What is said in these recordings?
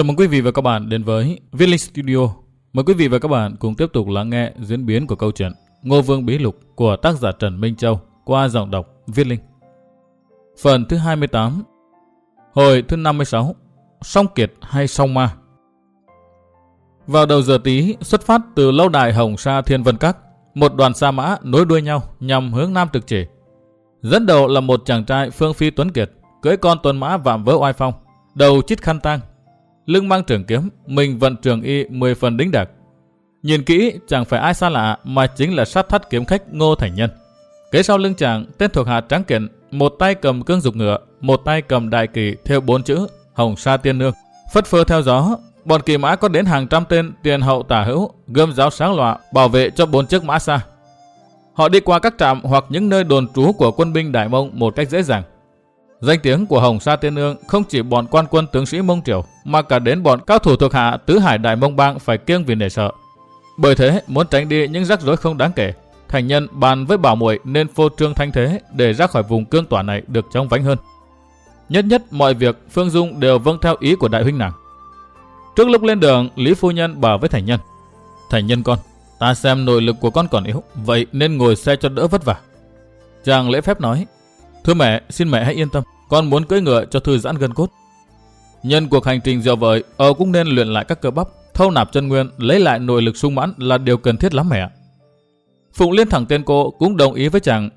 Chào mừng quý vị và các bạn đến với Viết Linh Studio. Mời quý vị và các bạn cùng tiếp tục lắng nghe diễn biến của câu chuyện Ngô Vương Bí Lục của tác giả Trần Minh Châu qua giọng đọc Viết Linh. Phần thứ 28 Hồi thứ 56 Song Kiệt hay Song Ma Vào đầu giờ tí xuất phát từ lâu đài Hồng Sa Thiên Vân Các, một đoàn sa mã nối đuôi nhau nhằm hướng Nam Trực Chỉ. Dẫn đầu là một chàng trai Phương Phi Tuấn Kiệt, cưỡi con tuần mã vạm vỡ oai phong, đầu chít khăn tang lưng mang trường kiếm, mình vận trường y 10 phần đính đặc. Nhìn kỹ, chẳng phải ai xa lạ mà chính là sát thắt kiếm khách Ngô Thành Nhân. Kế sau lưng chàng, tên thuộc hạ trắng kiện, một tay cầm cương dục ngựa, một tay cầm đại kỳ theo bốn chữ Hồng Sa Tiên Nương. Phất phơ theo gió, bọn kỳ mã có đến hàng trăm tên tiền hậu tả hữu, gươm giáo sáng lọa, bảo vệ cho bốn chiếc mã xa. Họ đi qua các trạm hoặc những nơi đồn trú của quân binh Đại Mông một cách dễ dàng. Danh tiếng của Hồng Sa Tiên Nương không chỉ bọn quan quân tướng sĩ Mông Triều, mà cả đến bọn cao thủ thuộc hạ tứ hải đại Mông Bang phải kiêng vì nể sợ. Bởi thế, muốn tránh đi những rắc rối không đáng kể, thành nhân bàn với bảo muội nên phô trương thanh thế để ra khỏi vùng cương tỏa này được trong vánh hơn. Nhất nhất mọi việc Phương Dung đều vâng theo ý của đại huynh nàng. Trước lúc lên đường, Lý Phu Nhân bảo với thành nhân. Thành nhân con, ta xem nội lực của con còn yếu, vậy nên ngồi xe cho đỡ vất vả. Chàng lễ phép nói, Thưa mẹ, xin mẹ hãy yên tâm, con muốn cưỡi ngựa cho thư giãn gân cốt. Nhân cuộc hành trình dạo vợi, ở cũng nên luyện lại các cơ bắp, thâu nạp chân nguyên, lấy lại nội lực sung mãn là điều cần thiết lắm mẹ. Phụng Liên thẳng tên cô cũng đồng ý với chàng.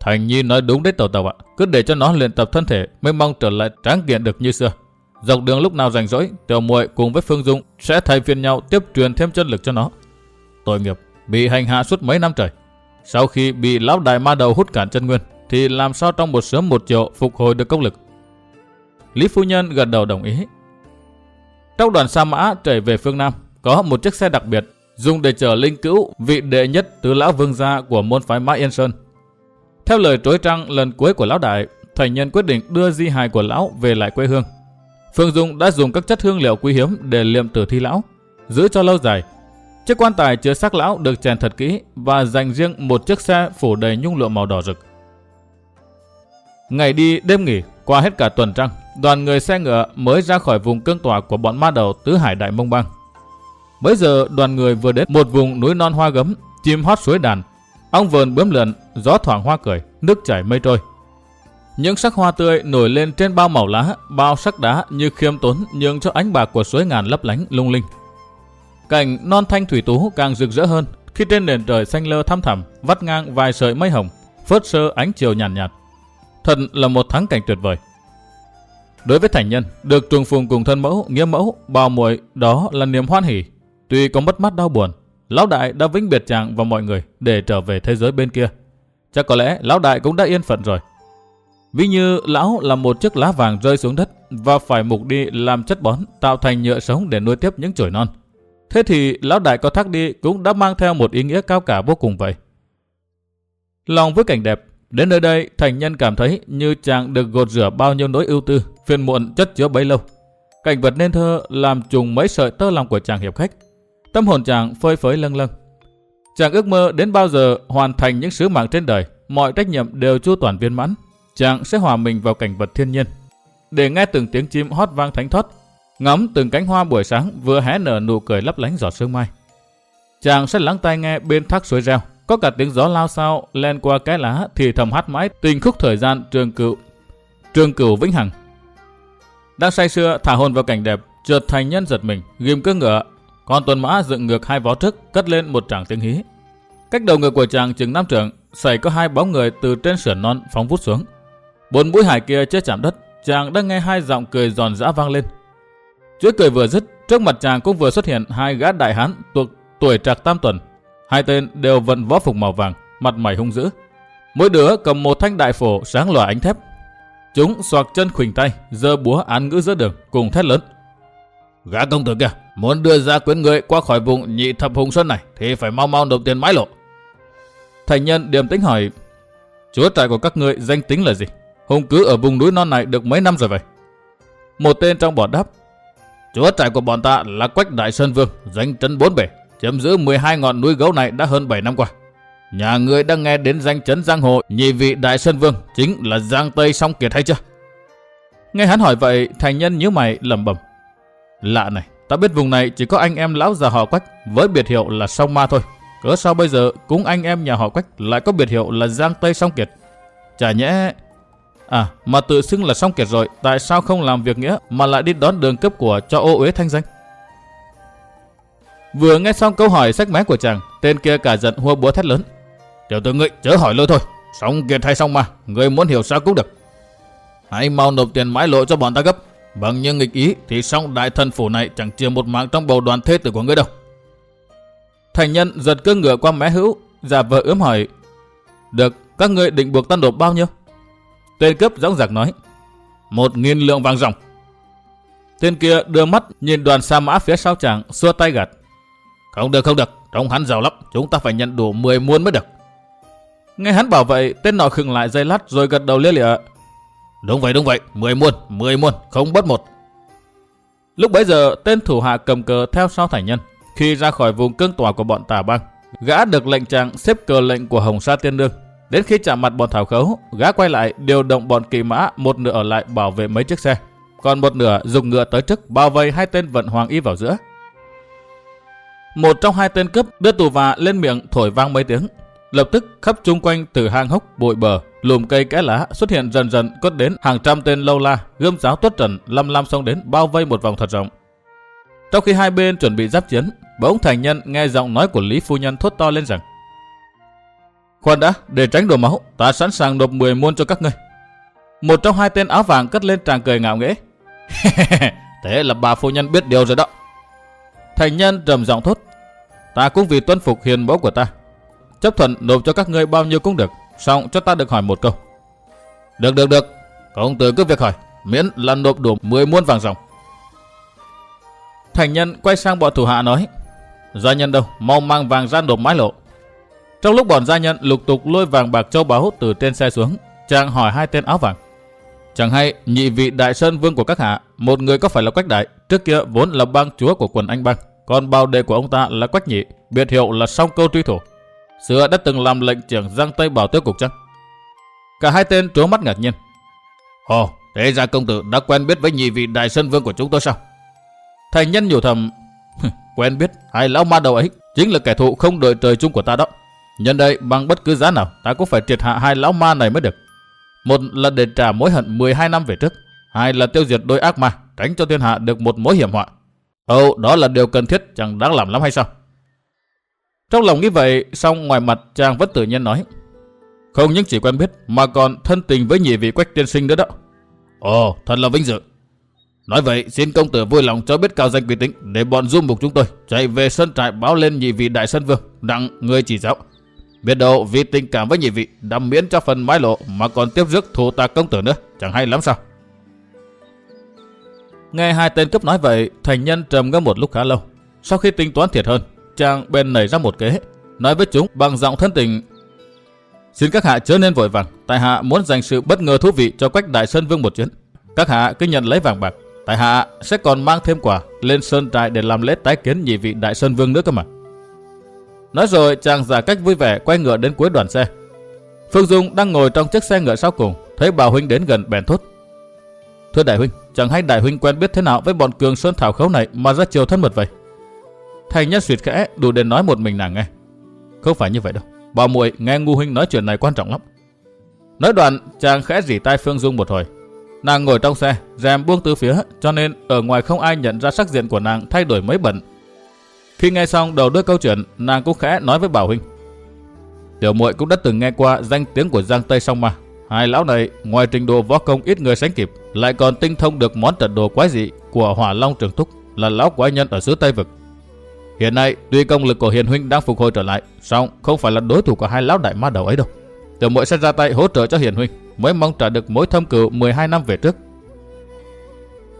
Thành Nhi nói đúng đấy tàu tàu ạ, cứ để cho nó luyện tập thân thể mới mong trở lại tráng kiện được như xưa. Dọc đường lúc nào rảnh rỗi, Tiểu Muội cùng với Phương Dung sẽ thay phiên nhau tiếp truyền thêm chân lực cho nó. Tội nghiệp, bị hành hạ suốt mấy năm trời. Sau khi bị lão đại ma đầu hút cạn chân nguyên, thì làm sao trong một sớm một chiều phục hồi được công lực. Lý Phu Nhân gật đầu đồng ý. Trong đoàn sa mã trở về phương Nam, có một chiếc xe đặc biệt dùng để chở linh cữu vị đệ nhất tứ lão vương gia của môn phái Mã Yên Sơn. Theo lời trối trăng lần cuối của lão đại, thành nhân quyết định đưa di hài của lão về lại quê hương. Phương Dung đã dùng các chất hương liệu quý hiếm để liệm tử thi lão, giữ cho lâu dài. Chiếc quan tài chứa xác lão được chèn thật kỹ và dành riêng một chiếc xe phủ đầy nhung lụa màu đỏ rực. Ngày đi đêm nghỉ, qua hết cả tuần trăng, đoàn người xe ngựa mới ra khỏi vùng cương tỏa của bọn ma đầu tứ hải đại mông bang. Bây giờ đoàn người vừa đến một vùng núi non hoa gấm, chim hót suối đàn, ong vờn bướm lượn, gió thoảng hoa cười, nước chảy mây trôi. Những sắc hoa tươi nổi lên trên bao màu lá, bao sắc đá như khiêm tốn nhường cho ánh bạc của suối ngàn lấp lánh lung linh. Cảnh non thanh thủy tú càng rực rỡ hơn khi trên nền trời xanh lơ thăm thẳm vắt ngang vài sợi mây hồng, phớt sơ ánh chiều nhàn nhạt, nhạt. Thật là một thắng cảnh tuyệt vời. Đối với thành nhân, được trùng phùng cùng thân mẫu, nghĩa mẫu, bào muội đó là niềm hoan hỉ. Tuy có mất mát đau buồn, lão đại đã vĩnh biệt chàng và mọi người để trở về thế giới bên kia. Chắc có lẽ lão đại cũng đã yên phận rồi. Ví như lão là một chiếc lá vàng rơi xuống đất và phải mục đi làm chất bón tạo thành nhựa sống để nuôi tiếp những chồi non. Thế thì lão đại có thác đi cũng đã mang theo một ý nghĩa cao cả vô cùng vậy. Lòng với cảnh đẹp, Đến nơi đây, thành nhân cảm thấy như chàng được gột rửa bao nhiêu nỗi ưu tư, phiền muộn chất chứa bấy lâu. Cảnh vật nên thơ làm trùng mấy sợi tơ lòng của chàng hiệp khách. Tâm hồn chàng phơi phới lâng lâng. Chàng ước mơ đến bao giờ hoàn thành những sứ mạng trên đời, mọi trách nhiệm đều chu toàn viên mãn. Chàng sẽ hòa mình vào cảnh vật thiên nhiên. Để nghe từng tiếng chim hót vang thánh thoát, ngắm từng cánh hoa buổi sáng vừa hé nở nụ cười lấp lánh giọt sương mai. Chàng sẽ lắng tai nghe bên thác suối reo, có cả tiếng gió lao sao len qua cái lá thì thầm hát mãi tình khúc thời gian trường cựu. Trường cửu vĩnh hằng. Đang say sưa thả hồn vào cảnh đẹp, chợt thành nhân giật mình, ghim cước ngựa. Con tuần mã dựng ngược hai vó trước, cất lên một tràng tiếng hí. Cách đầu ngựa của chàng chừng năm trượng, xảy có hai bóng người từ trên sườn non phóng vút xuống. Bốn mũi hải kia chết chạm đất, chàng đang nghe hai giọng cười giòn giã vang lên. Chuỗi cười vừa dứt, trước mặt chàng cũng vừa xuất hiện hai gã đại hán thuộc tuổi trạc tam tuần, Hai tên đều vận võ phục màu vàng, mặt mày hung dữ. Mỗi đứa cầm một thanh đại phổ sáng lòa ánh thép. Chúng xoạc chân khuỳnh tay, giơ búa án ngữ giữa đường, cùng thét lớn. Gã công tử kia, muốn đưa ra quyến người qua khỏi vùng nhị thập hùng sơn này thì phải mau mau nộp tiền mái lộ. Thành nhân điềm tĩnh hỏi, chúa trại của các ngươi danh tính là gì? Hùng cứ ở vùng núi non này được mấy năm rồi vậy? Một tên trong bọn đáp, chúa trại của bọn ta là Quách Đại Sơn Vương, danh trấn bốn bể, chiếm giữ 12 ngọn núi gấu này đã hơn 7 năm qua. Nhà người đang nghe đến danh chấn giang hồ nhị vị đại sơn vương chính là Giang Tây Song Kiệt hay chưa? Nghe hắn hỏi vậy, thành nhân nhíu mày lẩm bẩm. Lạ này, ta biết vùng này chỉ có anh em lão già họ quách với biệt hiệu là song ma thôi. Cớ sao bây giờ cũng anh em nhà họ quách lại có biệt hiệu là Giang Tây Song Kiệt? Chả nhẽ... À, mà tự xưng là Song Kiệt rồi, tại sao không làm việc nghĩa mà lại đi đón đường cấp của cho ô uế thanh danh? Vừa nghe xong câu hỏi sách mé của chàng, tên kia cả giận hua búa thét lớn. Tiểu tử ngươi chớ hỏi lôi thôi, xong Kiệt hay xong mà ngươi muốn hiểu sao cũng được. Hãy mau nộp tiền mãi lộ cho bọn ta gấp. Bằng như nghịch ý thì xong đại thần phủ này chẳng chừa một mạng trong bầu đoàn thế tử của ngươi đâu. Thành nhân giật cơ ngựa qua mé hữu, giả vờ ướm hỏi. Được, các ngươi định buộc ta nộp bao nhiêu? Tên cướp dõng dạc nói. Một nghìn lượng vàng ròng. Tên kia đưa mắt nhìn đoàn sa mã phía sau chàng, xua tay gạt. Không được, không được, trông hắn giàu lắm, chúng ta phải nhận đủ 10 muôn mới được. Nghe hắn bảo vậy, tên nọ khừng lại dây lát rồi gật đầu lia lịa. Đúng vậy, đúng vậy, 10 muôn, 10 muôn, không bất một. Lúc bấy giờ, tên thủ hạ cầm cờ theo sau thành nhân. Khi ra khỏi vùng cương tỏa của bọn tà băng, gã được lệnh trạng xếp cờ lệnh của Hồng Sa Tiên Đương. Đến khi chạm mặt bọn thảo khấu, gã quay lại điều động bọn kỳ mã một nửa ở lại bảo vệ mấy chiếc xe. Còn một nửa dùng ngựa tới trước bao vây hai tên vận hoàng y vào giữa. Một trong hai tên cướp đưa tù và lên miệng thổi vang mấy tiếng. Lập tức khắp chung quanh từ hang hốc bụi bờ, lùm cây kẽ lá xuất hiện dần dần có đến hàng trăm tên lâu la, gươm giáo tuất trần, lăm lăm xông đến bao vây một vòng thật rộng. Trong khi hai bên chuẩn bị giáp chiến, bỗng thành nhân nghe giọng nói của Lý Phu Nhân thốt to lên rằng Khoan đã, để tránh đổ máu, ta sẵn sàng nộp 10 môn cho các ngươi. Một trong hai tên áo vàng cất lên tràng cười ngạo nghễ. Thế là bà phu nhân biết điều rồi đó. Thành nhân trầm giọng thốt. Ta cũng vì tuân phục hiền mẫu của ta. Chấp thuận nộp cho các ngươi bao nhiêu cũng được. Xong cho ta được hỏi một câu. Được được được. Công tử cứ việc hỏi. Miễn là nộp đủ 10 muôn vàng ròng. Thành nhân quay sang bọn thủ hạ nói. Gia nhân đâu, mau mang vàng ra nộp mái lộ. Trong lúc bọn gia nhân lục tục lôi vàng bạc châu báu từ trên xe xuống, chàng hỏi hai tên áo vàng. Chẳng hay nhị vị đại sơn vương của các hạ, một người có phải là quách đại, trước kia vốn là bang chúa của quần anh bang, còn bao đề của ông ta là quách nhị, biệt hiệu là song câu truy thủ. Xưa đã từng làm lệnh trưởng Giang Tây Bảo tiêu Cục chăng? Cả hai tên trố mắt ngạc nhiên. Ồ, thế ra công tử đã quen biết với nhị vị đại sơn vương của chúng tôi sao? Thành nhân nhủ thầm, quen biết, hai lão ma đầu ấy chính là kẻ thù không đợi trời chung của ta đó. Nhân đây bằng bất cứ giá nào ta cũng phải triệt hạ hai lão ma này mới được. Một là để trả mối hận 12 năm về trước, hai là tiêu diệt đôi ác ma, tránh cho thiên hạ được một mối hiểm họa. Ồ, đó là điều cần thiết, chẳng đáng làm lắm hay sao? Trong lòng nghĩ vậy, song ngoài mặt chàng vẫn tự nhiên nói. Không những chỉ quen biết, mà còn thân tình với nhị vị quách tiên sinh nữa đó. Ồ, thật là vinh dự. Nói vậy, xin công tử vui lòng cho biết cao danh quý tính để bọn du mục chúng tôi chạy về sân trại báo lên nhị vị đại sân vương, đặng người chỉ giáo. Biết đâu vì tình cảm với nhị vị đã miễn cho phần mái lộ mà còn tiếp rước thù ta công tử nữa, chẳng hay lắm sao. Nghe hai tên cấp nói vậy, thành nhân trầm ngâm một lúc khá lâu. Sau khi tính toán thiệt hơn, chàng bên nảy ra một kế, nói với chúng bằng giọng thân tình. Xin các hạ chớ nên vội vàng, tại hạ muốn dành sự bất ngờ thú vị cho quách đại sơn vương một chuyến. Các hạ cứ nhận lấy vàng bạc, tại hạ sẽ còn mang thêm quà lên sơn trại để làm lễ tái kiến nhị vị đại sơn vương nữa cơ mà. Nói rồi chàng giả cách vui vẻ quay ngựa đến cuối đoàn xe. Phương Dung đang ngồi trong chiếc xe ngựa sau cùng, thấy bà huynh đến gần bèn thốt. Thưa đại huynh, chẳng hay đại huynh quen biết thế nào với bọn cường sơn thảo khấu này mà ra chiều thân mật vậy? Thành nhân suyệt khẽ đủ để nói một mình nàng nghe. Không phải như vậy đâu. Bà muội nghe ngu huynh nói chuyện này quan trọng lắm. Nói đoạn, chàng khẽ rỉ tai Phương Dung một hồi. Nàng ngồi trong xe, rèm buông từ phía, cho nên ở ngoài không ai nhận ra sắc diện của nàng thay đổi mấy bận. Khi nghe xong đầu đuôi câu chuyện, nàng cũng khẽ nói với Bảo huynh. Tiểu muội cũng đã từng nghe qua danh tiếng của Giang Tây Song mà. Hai lão này, ngoài trình độ võ công ít người sánh kịp, lại còn tinh thông được món trận đồ quái dị của Hỏa Long Trường Thúc, là lão quái nhân ở xứ Tây Vực. Hiện nay, tuy công lực của Hiền huynh đang phục hồi trở lại, song không phải là đối thủ của hai lão đại ma đầu ấy đâu. Tiểu muội sẽ ra tay hỗ trợ cho Hiền huynh, mới mong trả được mối thâm cừu 12 năm về trước.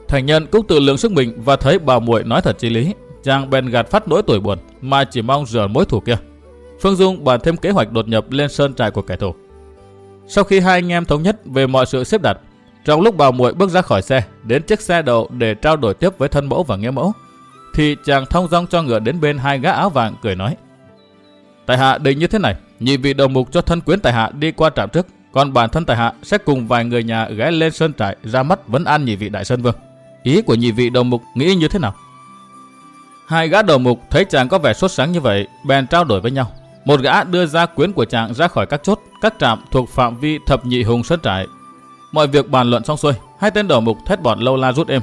Thành nhân cũng tự lượng sức mình và thấy bà muội nói thật chi lý, chàng bèn gạt phát nỗi tuổi buồn mà chỉ mong rửa mối thù kia. Phương Dung bàn thêm kế hoạch đột nhập lên sơn trại của kẻ thù. Sau khi hai anh em thống nhất về mọi sự xếp đặt, trong lúc bà muội bước ra khỏi xe, đến chiếc xe đậu để trao đổi tiếp với thân mẫu và nghĩa mẫu, thì chàng thông dong cho ngựa đến bên hai gã áo vàng cười nói. Tại hạ định như thế này, nhị vị đầu mục cho thân quyến tại hạ đi qua trạm trước, còn bản thân tại hạ sẽ cùng vài người nhà ghé lên sơn trại ra mắt vấn an nhị vị đại sơn vương. ý của nhị vị đầu mục nghĩ như thế nào? Hai gã đầu mục thấy chàng có vẻ sốt sáng như vậy, bèn trao đổi với nhau. Một gã đưa ra quyến của chàng ra khỏi các chốt, các trạm thuộc phạm vi thập nhị hùng sơn trại. Mọi việc bàn luận xong xuôi, hai tên đầu mục thét bọn lâu la rút êm.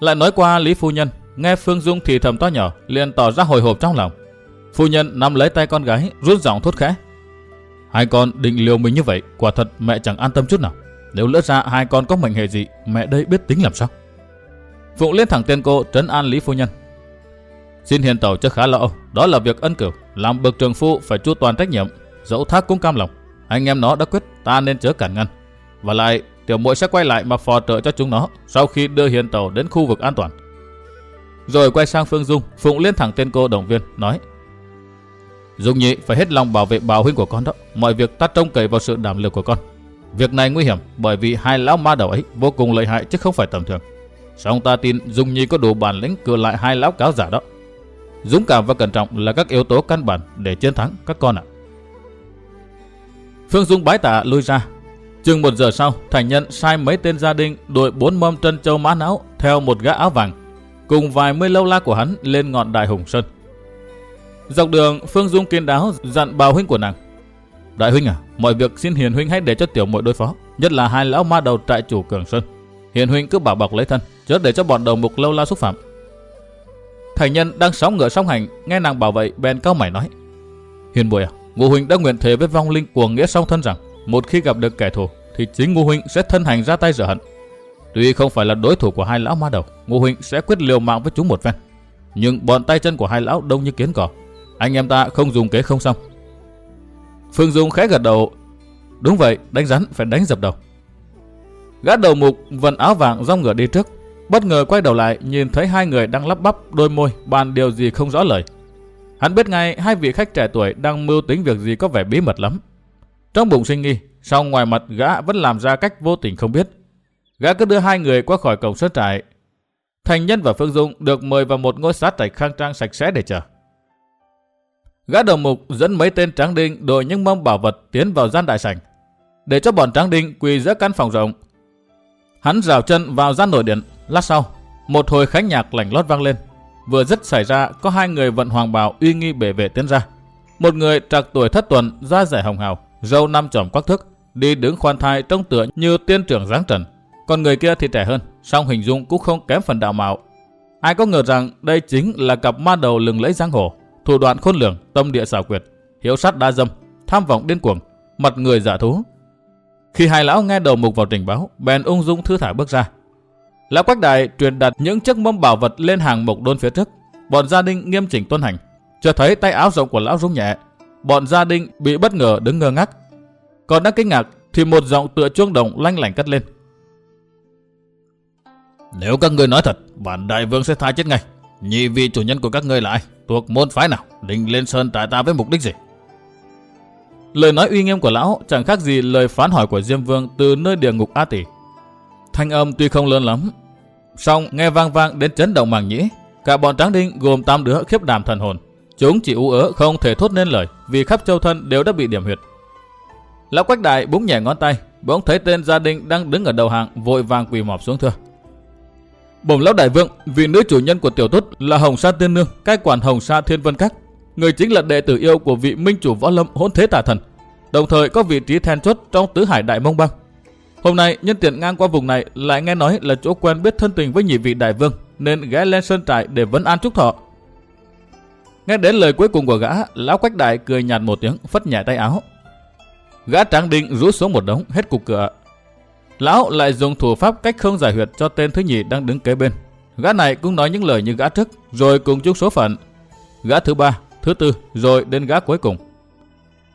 Lại nói qua Lý Phu Nhân, nghe Phương Dung thì thầm to nhỏ, liền tỏ ra hồi hộp trong lòng. Phu Nhân nắm lấy tay con gái, rút giọng thốt khẽ. Hai con định liều mình như vậy, quả thật mẹ chẳng an tâm chút nào. Nếu lỡ ra hai con có mệnh hệ gì, mẹ đây biết tính làm sao. Phụng lên thẳng tên cô trấn an Lý Phu Nhân. Xin hiền tẩu cho khá lộ đó là việc ân cửu, làm bậc trường phu phải chu toàn trách nhiệm, dẫu thác cũng cam lòng. Anh em nó đã quyết, ta nên chớ cản ngăn. Và lại, tiểu muội sẽ quay lại mà phò trợ cho chúng nó sau khi đưa hiền tẩu đến khu vực an toàn. Rồi quay sang Phương Dung, Phụng lên thẳng tên cô động viên, nói Dung nhị phải hết lòng bảo vệ bảo huynh của con đó. Mọi việc ta trông cậy vào sự đảm lực của con. Việc này nguy hiểm bởi vì hai lão ma đầu ấy vô cùng lợi hại chứ không phải tầm thường. Song ta tin Dung Nhi có đủ bản lĩnh cự lại hai lão cáo giả đó. Dũng cảm và cẩn trọng là các yếu tố căn bản để chiến thắng các con ạ. Phương Dung bái tạ lui ra. Chừng một giờ sau, thành nhân sai mấy tên gia đình đội bốn mâm trân châu mã não theo một gã áo vàng, cùng vài mươi lâu la của hắn lên ngọn đại hùng sơn. Dọc đường, Phương Dung kiên đáo dặn bào huynh của nàng. Đại huynh à, mọi việc xin hiền huynh hãy để cho tiểu muội đối phó, nhất là hai lão ma đầu trại chủ Cường Sơn. Hiền huynh cứ bảo bọc lấy thân, chớ để cho bọn đầu mục lâu la xúc phạm. Thành nhân đang sóng ngựa song hành, nghe nàng bảo vậy bèn cao mày nói. Hiền bùi à, ngô huynh đã nguyện thề với vong linh của nghĩa song thân rằng, một khi gặp được kẻ thù, thì chính ngô huynh sẽ thân hành ra tay rửa hận. Tuy không phải là đối thủ của hai lão ma đầu, ngô huynh sẽ quyết liều mạng với chúng một phen. Nhưng bọn tay chân của hai lão đông như kiến cỏ, anh em ta không dùng kế không xong. Phương Dung khẽ gật đầu. Đúng vậy, đánh rắn phải đánh dập đầu. Gã đầu mục vần áo vàng rong ngựa đi trước. Bất ngờ quay đầu lại nhìn thấy hai người đang lắp bắp đôi môi bàn điều gì không rõ lời. Hắn biết ngay hai vị khách trẻ tuổi đang mưu tính việc gì có vẻ bí mật lắm. Trong bụng suy nghĩ sau ngoài mặt gã vẫn làm ra cách vô tình không biết. Gã cứ đưa hai người qua khỏi cổng sân trại. Thành Nhân và Phương Dung được mời vào một ngôi sát trạch khang trang sạch sẽ để chờ. Gã đầu mục dẫn mấy tên tráng đinh đội những mâm bảo vật tiến vào gian đại sảnh, để cho bọn tráng đinh quỳ giữa căn phòng rộng. Hắn rào chân vào gian nội điện, lát sau, một hồi khánh nhạc lảnh lót vang lên. Vừa dứt xảy ra, có hai người vận hoàng bào uy nghi bể vệ tiến ra. Một người trạc tuổi thất tuần, da rẻ hồng hào, râu năm tròm quắc thước, đi đứng khoan thai trông tựa như tiên trưởng giáng trần. Còn người kia thì trẻ hơn, song hình dung cũng không kém phần đạo mạo. Ai có ngờ rằng đây chính là cặp ma đầu lừng lẫy giang hồ, thủ đoạn khôn lường, tâm địa xảo quyệt, hiếu sát đa dâm, tham vọng điên cuồng, mặt người giả thú. Khi hai lão nghe đầu mục vào trình báo, bèn ung dung thư thả bước ra. Lão Quách Đại truyền đặt những chiếc mâm bảo vật lên hàng mục đôn phía trước. Bọn gia đình nghiêm chỉnh tuân hành. Chưa thấy tay áo rộng của lão rung nhẹ. Bọn gia đình bị bất ngờ đứng ngơ ngác. Còn đang kinh ngạc thì một giọng tựa chuông đồng lanh lảnh cất lên. Nếu các ngươi nói thật, bản đại vương sẽ tha chết ngay. Nhị vị chủ nhân của các ngươi là ai? Thuộc môn phái nào? Định lên sơn trại ta với mục đích gì? Lời nói uy nghiêm của lão chẳng khác gì lời phán hỏi của Diêm Vương từ nơi địa ngục A Tỷ. Thanh âm tuy không lớn lắm, song nghe vang vang đến chấn động màng nhĩ. Cả bọn tráng đinh gồm 8 đứa khiếp đảm thần hồn. Chúng chỉ ú ớ không thể thốt nên lời vì khắp châu thân đều đã bị điểm huyệt. Lão Quách Đại búng nhẹ ngón tay, bỗng thấy tên gia đình đang đứng ở đầu hàng vội vàng quỳ mọp xuống thưa. Bổng lão đại vương, vị nữ chủ nhân của tiểu tốt là Hồng Sa Tiên Nương, cai quản Hồng Sa Thiên Vân Các. Người chính là đệ tử yêu của vị minh chủ võ lâm hỗn thế tà thần, đồng thời có vị trí then chốt trong tứ hải đại mông băng. Hôm nay nhân tiện ngang qua vùng này lại nghe nói là chỗ quen biết thân tình với nhị vị đại vương, nên ghé lên sơn trại để vấn an chúc thọ. Nghe đến lời cuối cùng của gã, lão quách đại cười nhạt một tiếng, phất nhẹ tay áo. Gã tráng đinh rút xuống một đống hết cục cửa, Lão lại dùng thủ pháp cách không giải huyệt cho tên thứ nhì đang đứng kế bên. Gã này cũng nói những lời như gã trước, rồi cùng chung số phận. Gã thứ ba, thứ tư, rồi đến gã cuối cùng.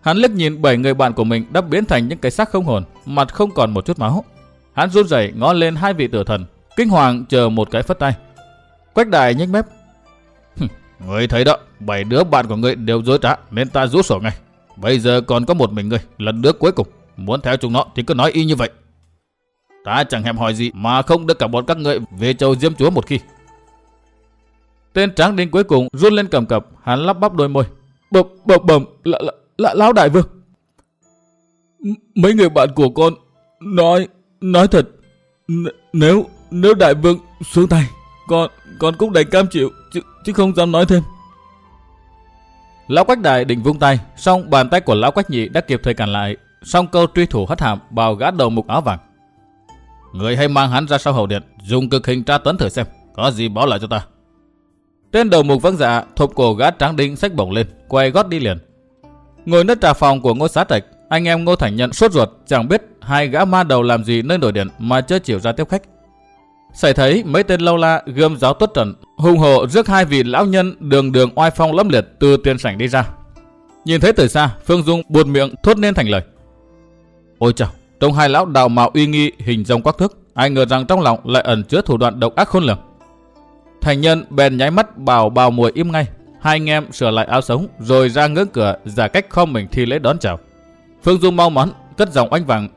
Hắn liếc nhìn bảy người bạn của mình đã biến thành những cái xác không hồn, mặt không còn một chút máu. Hắn run rẩy ngó lên hai vị tử thần, kinh hoàng chờ một cái phất tay. Quách đại nhếch mép. người thấy đó, bảy đứa bạn của ngươi đều dối trá nên ta rút sổ ngay. Bây giờ còn có một mình ngươi, lần đứa cuối cùng. Muốn theo chúng nó thì cứ nói y như vậy. Ta chẳng hẹm hỏi gì mà không được cả bọn các ngươi về châu Diêm Chúa một khi. Tên tráng đinh cuối cùng run lên cầm cập, hắn lắp bắp đôi môi. Bầm bầm bầm, là, lão đại vương. Mấy người bạn của con nói, nói thật, nếu, nếu đại vương xuống tay, con con cũng đành cam chịu chứ chứ không dám nói thêm. Lão Quách Đại định vung tay, song bàn tay của Lão Quách Nhị đã kịp thời cản lại, song câu truy thủ hất hàm vào gã đầu mục áo vàng. Người hãy mang hắn ra sau hậu điện, dùng cực hình tra tấn thử xem, có gì báo lại cho ta. Tên đầu mục vâng dạ, thộp cổ gã tráng đinh sách bổng lên, quay gót đi liền. Ngồi nơi trà phòng của ngôi xá trạch, anh em Ngô Thành Nhận sốt ruột, chẳng biết hai gã ma đầu làm gì nơi nổi điện mà chưa chịu ra tiếp khách. Xảy thấy mấy tên lâu la gươm giáo tuất trận, hùng hộ rước hai vị lão nhân đường đường oai phong lâm liệt từ tiền sảnh đi ra. Nhìn thấy từ xa, Phương Dung buồn miệng thốt nên thành lời. Ôi chào, trong hai lão đào mạo uy nghi hình dòng quắc thước, ai ngờ rằng trong lòng lại ẩn chứa thủ đoạn độc ác khôn lường. Thành nhân bèn nháy mắt bảo bào mùi im ngay, hai anh em sửa lại áo sống rồi ra ngưỡng cửa giả cách không mình thi lễ đón chào. Phương Dung mau mắn, cất giọng oanh vàng.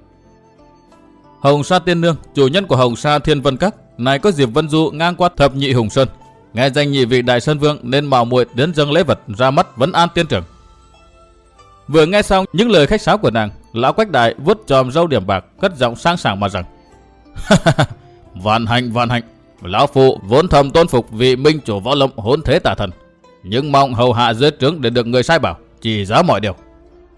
Hồng Sa Tiên Nương, chủ nhân của Hồng Sa Thiên Vân Các, này có Diệp Vân Du ngang qua thập nhị Hùng Sơn. Nghe danh nhị vị Đại Sơn Vương nên mạo muội đến dâng lễ vật ra mắt vấn an tiên trưởng. Vừa nghe xong những lời khách sáo của nàng, lão Quách Đại vuốt tròm râu điểm bạc, cất giọng sang sảng mà rằng: "Vạn hạnh, vạn hạnh, lão phụ vốn thầm tôn phục vị minh chủ võ lâm hỗn thế tà thần, nhưng mong hầu hạ dưới trướng để được người sai bảo, chỉ giáo mọi điều.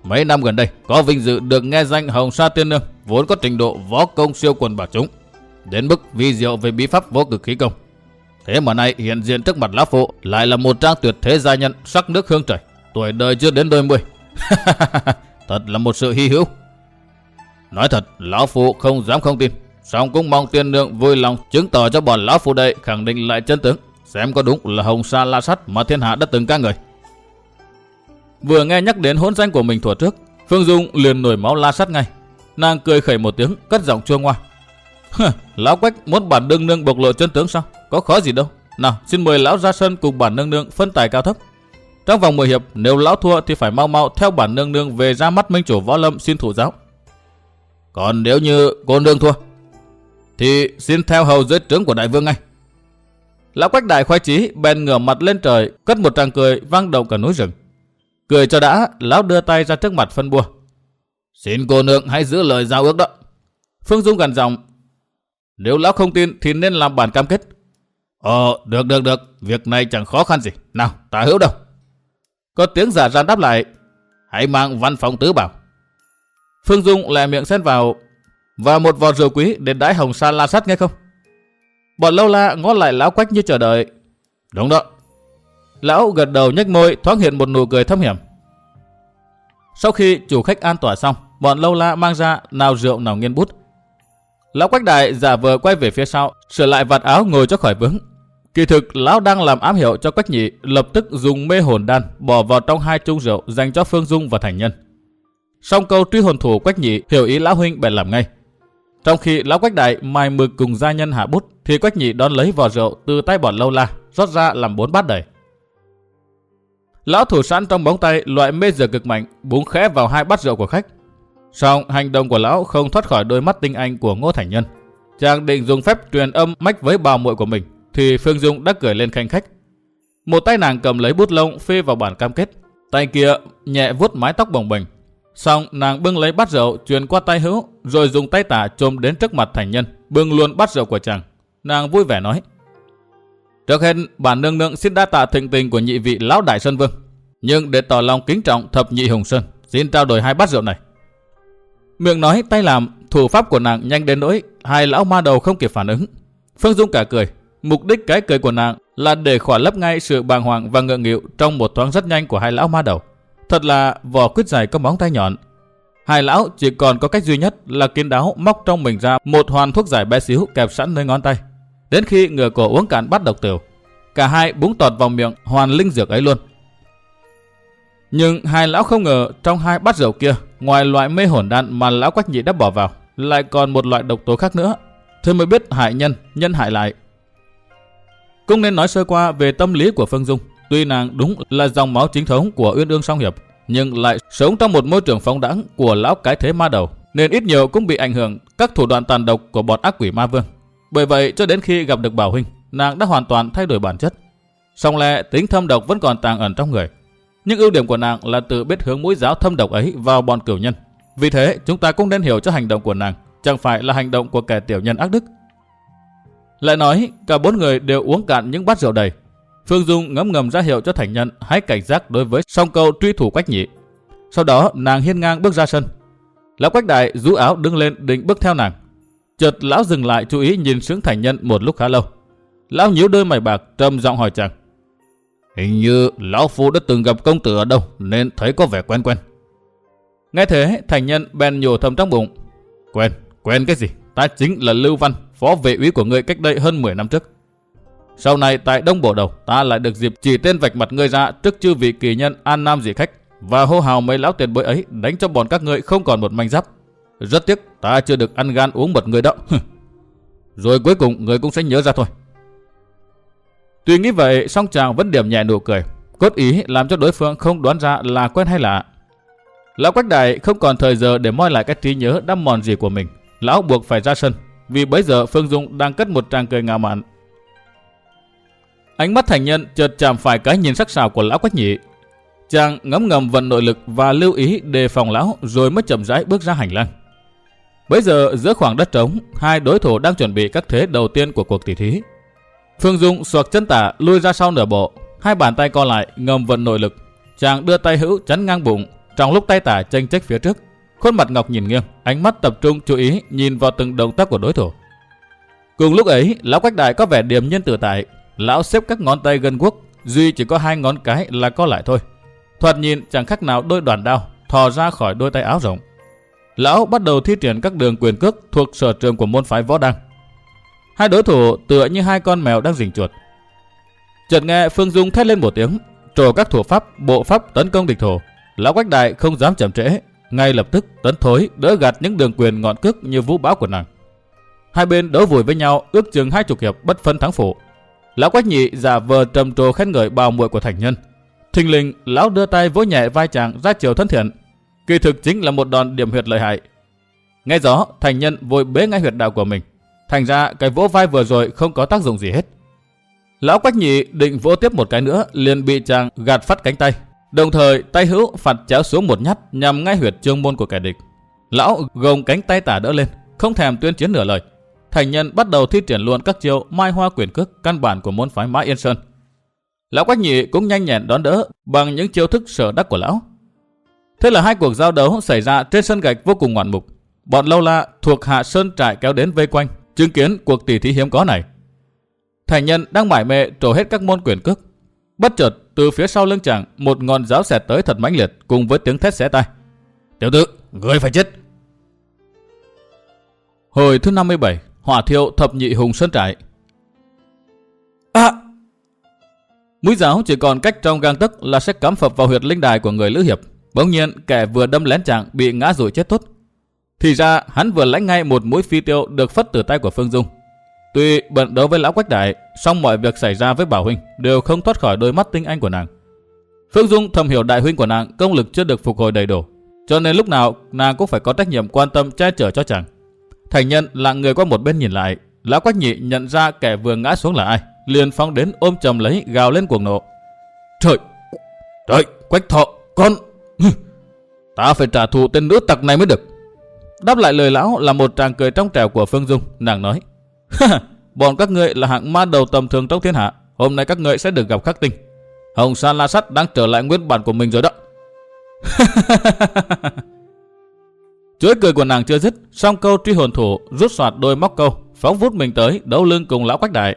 Mấy năm gần đây, có vinh dự được nghe danh Hồng Sa Tiên Nương, vốn có trình độ võ công siêu quần bảo chúng, đến mức vi diệu về bí pháp vô cực khí công. Thế mà nay hiện diện trước mặt lão phụ lại là một trang tuyệt thế gia nhân sắc nước hương trời, tuổi đời chưa đến đôi mươi. thật là một sự hy hữu. Nói thật, lão phụ không dám không tin, song cũng mong tiên nương vui lòng chứng tỏ cho bọn lão phụ đệ khẳng định lại chân tướng, xem có đúng là hồng sa la sắt mà thiên hạ đã từng ca người. Vừa nghe nhắc đến hỗn danh của mình thuở trước, Phương Dung liền nổi máu la sắt ngay. Nàng cười khẩy một tiếng, cất giọng chua ngoa. lão quách muốn bản đương nương bộc lộ chân tướng sao? Có khó gì đâu. Nào, xin mời lão ra sân cùng bản nương nương phân tài cao thấp. Trong vòng 10 hiệp, nếu lão thua thì phải mau mau theo bản nương nương về ra mắt minh chủ võ lâm xin thủ giáo. Còn nếu như cô nương thua, thì xin theo hầu dưới trướng của đại vương ngay. Lão quách đại khoái chí bèn ngửa mặt lên trời, cất một tràng cười vang động cả núi rừng. Cười cho đã, lão đưa tay ra trước mặt phân bua. Xin cô nương hãy giữ lời giao ước đó. Phương Dung gần giọng. Nếu lão không tin thì nên làm bản cam kết. Ờ, được được được, việc này chẳng khó khăn gì. Nào, ta hữu đâu. Có tiếng giả gian đáp lại. Hãy mang văn phòng tứ bảo. Phương Dung lại miệng xen vào và một vò rượu quý để đãi hồng sa la sắt nghe không? Bọn lâu la ngó lại lão quách như chờ đợi. Đúng đó. Lão gật đầu nhếch môi thoáng hiện một nụ cười thâm hiểm. Sau khi chủ khách an tỏa xong, bọn lâu la mang ra nào rượu nào nghiên bút. Lão quách đại giả vờ quay về phía sau, sửa lại vạt áo ngồi cho khỏi vướng. Kỳ thực, lão đang làm ám hiệu cho quách nhị, lập tức dùng mê hồn đan bỏ vào trong hai chung rượu dành cho Phương Dung và Thành Nhân. Xong câu truy hồn thủ quách nhị hiểu ý lão huynh bèn làm ngay. Trong khi lão quách đại mài mực cùng gia nhân hạ bút, thì quách nhị đón lấy vò rượu từ tay bọn lâu la, rót ra làm bốn bát đầy. Lão thủ sẵn trong bóng tay loại mê dược cực mạnh, búng khẽ vào hai bát rượu của khách. Song hành động của lão không thoát khỏi đôi mắt tinh anh của Ngô Thành Nhân. Chàng định dùng phép truyền âm mách với bà muội của mình, thì Phương Dung đã cười lên khanh khách. Một tay nàng cầm lấy bút lông phê vào bản cam kết, tay kia nhẹ vuốt mái tóc bồng bềnh. Xong nàng bưng lấy bát rượu truyền qua tay hữu, rồi dùng tay tả chôm đến trước mặt Thành Nhân, bưng luôn bát rượu của chàng. Nàng vui vẻ nói. Trước hết, bản nương nương xin đa tạ thịnh tình của nhị vị lão đại sơn vương. Nhưng để tỏ lòng kính trọng thập nhị hùng sơn, xin trao đổi hai bát rượu này. Miệng nói tay làm, thủ pháp của nàng nhanh đến nỗi hai lão ma đầu không kịp phản ứng. Phương Dung cả cười. Mục đích cái cười của nàng là để khỏa lấp ngay sự bàng hoàng và ngượng nghịu trong một thoáng rất nhanh của hai lão ma đầu. Thật là vỏ quyết dài có móng tay nhọn. Hai lão chỉ còn có cách duy nhất là kiên đáo móc trong mình ra một hoàn thuốc giải bé xíu kẹp sẵn nơi ngón tay. Đến khi ngửa cổ uống cạn bắt độc tiểu, cả hai búng tọt vào miệng hoàn linh dược ấy luôn. Nhưng hai lão không ngờ trong hai bát rượu kia, ngoài loại mê hồn đan mà lão quách nhị đã bỏ vào, lại còn một loại độc tố khác nữa. Thế mới biết hại nhân, nhân hại lại. Cũng nên nói sơ qua về tâm lý của Phương Dung. Tuy nàng đúng là dòng máu chính thống của Uyên Ương Song Hiệp, nhưng lại sống trong một môi trường phóng đẳng của lão cái thế ma đầu, nên ít nhiều cũng bị ảnh hưởng các thủ đoạn tàn độc của bọn ác quỷ ma vương. Bởi vậy cho đến khi gặp được Bảo Huynh, nàng đã hoàn toàn thay đổi bản chất. Song lẽ tính thâm độc vẫn còn tàng ẩn trong người. Nhưng ưu điểm của nàng là tự biết hướng mũi giáo thâm độc ấy vào bọn cửu nhân. Vì thế chúng ta cũng nên hiểu cho hành động của nàng chẳng phải là hành động của kẻ tiểu nhân ác đức. Lại nói cả bốn người đều uống cạn những bát rượu đầy. Phương Dung ngấm ngầm ra hiệu cho thành nhân hãy cảnh giác đối với song câu truy thủ quách nhị. Sau đó nàng hiên ngang bước ra sân. Lão quách đại rũ áo đứng lên định bước theo nàng. Chợt lão dừng lại chú ý nhìn sướng thành nhân một lúc khá lâu. Lão nhíu đôi mày bạc trầm giọng hỏi chàng. Hình như lão phu đã từng gặp công tử ở đâu nên thấy có vẻ quen quen. Nghe thế thành nhân bèn nhổ thầm trong bụng. Quen, quen cái gì? Ta chính là Lưu Văn, phó vệ úy của ngươi cách đây hơn 10 năm trước. Sau này tại Đông Bộ Đầu, ta lại được dịp chỉ tên vạch mặt ngươi ra trước chư vị kỳ nhân An Nam dị khách và hô hào mấy lão tiền bối ấy đánh cho bọn các ngươi không còn một manh giáp. Rất tiếc, ta chưa được ăn gan uống mật người đó. Rồi cuối cùng người cũng sẽ nhớ ra thôi. Tuy nghĩ vậy, song chàng vẫn điểm nhẹ nụ cười, cốt ý làm cho đối phương không đoán ra là quen hay lạ. Lão Quách Đại không còn thời giờ để moi lại cái trí nhớ đăm mòn gì của mình. Lão buộc phải ra sân, vì bấy giờ Phương Dung đang cất một tràng cười ngạo mạn. Ánh mắt thành nhân chợt chạm phải cái nhìn sắc sảo của lão Quách Nhị. Chàng ngấm ngầm vận nội lực và lưu ý đề phòng lão rồi mới chậm rãi bước ra hành lang. Bây giờ giữa khoảng đất trống, hai đối thủ đang chuẩn bị các thế đầu tiên của cuộc tỷ thí. Phương Dung xoạc chân tả lui ra sau nửa bộ, hai bàn tay co lại ngầm vận nội lực. Chàng đưa tay hữu chắn ngang bụng, trong lúc tay tả tranh trách phía trước. Khuôn mặt Ngọc nhìn nghiêng, ánh mắt tập trung chú ý nhìn vào từng động tác của đối thủ. Cùng lúc ấy, lão Quách Đại có vẻ điềm nhiên tự tại. Lão xếp các ngón tay gần quốc, duy chỉ có hai ngón cái là có lại thôi. Thoạt nhìn chẳng khác nào đôi đoàn đao thò ra khỏi đôi tay áo rộng. Lão bắt đầu thi triển các đường quyền cước thuộc sở trường của môn phái võ đăng. Hai đối thủ tựa như hai con mèo đang rình chuột. Chợt nghe Phương Dung thét lên một tiếng, trổ các thủ pháp, bộ pháp tấn công địch thủ. Lão Quách Đại không dám chậm trễ, ngay lập tức tấn thối đỡ gạt những đường quyền ngọn cước như vũ bão của nàng. Hai bên đấu vùi với nhau ước chừng hai chục hiệp bất phân thắng phụ. Lão Quách Nhị giả vờ trầm trồ khen ngợi bào muội của thành nhân. Thình lình, lão đưa tay vỗ nhẹ vai chàng ra chiều thân thiện. Kỳ thực chính là một đòn điểm huyệt lợi hại. Nghe rõ, thành nhân vội bế ngay huyệt đạo của mình. Thành ra cái vỗ vai vừa rồi không có tác dụng gì hết. Lão Quách Nhị định vỗ tiếp một cái nữa liền bị chàng gạt phát cánh tay. Đồng thời tay hữu phạt chéo xuống một nhát nhằm ngay huyệt trương môn của kẻ địch. Lão gồng cánh tay tả đỡ lên, không thèm tuyên chiến nửa lời. Thành nhân bắt đầu thi triển luôn các chiêu mai hoa quyền cước căn bản của môn phái Mã Yên Sơn. Lão Quách Nhị cũng nhanh nhẹn đón đỡ bằng những chiêu thức sở đắc của lão. Thế là hai cuộc giao đấu xảy ra trên sân gạch vô cùng ngoạn mục. Bọn lâu la thuộc hạ sơn trại kéo đến vây quanh, chứng kiến cuộc tỷ thí hiếm có này. Thành nhân đang mải mê trổ hết các môn quyền cước. Bất chợt từ phía sau lưng chàng một ngọn giáo xẹt tới thật mãnh liệt cùng với tiếng thét xé tai. Tiểu tử, người phải chết. Hồi thứ 57, hỏa thiêu thập nhị hùng sơn trại. À! Mũi giáo chỉ còn cách trong gang tấc là sẽ cắm phập vào huyệt linh đài của người lữ hiệp. Bỗng nhiên kẻ vừa đâm lén chàng bị ngã rồi chết tốt. Thì ra hắn vừa lãnh ngay một mũi phi tiêu được phất từ tay của Phương Dung. Tuy bận đấu với lão quách đại, song mọi việc xảy ra với Bảo Huynh đều không thoát khỏi đôi mắt tinh anh của nàng. Phương Dung thầm hiểu đại huynh của nàng công lực chưa được phục hồi đầy đủ, cho nên lúc nào nàng cũng phải có trách nhiệm quan tâm che chở cho chàng. Thành nhân là người qua một bên nhìn lại, lão quách nhị nhận ra kẻ vừa ngã xuống là ai, liền phóng đến ôm chầm lấy gào lên cuồng nộ. Trời, trời, quách thọ, con, ta phải trả thù tên nữ tặc này mới được. Đáp lại lời lão là một tràng cười trong trèo của Phương Dung, nàng nói. Bọn các ngươi là hạng ma đầu tầm thường trong thiên hạ, hôm nay các ngươi sẽ được gặp khắc tinh. Hồng San La Sắt đang trở lại nguyên bản của mình rồi đó. Chuỗi cười của nàng chưa dứt, song câu truy hồn thủ rút soạt đôi móc câu, phóng vút mình tới đấu lưng cùng lão quách đại.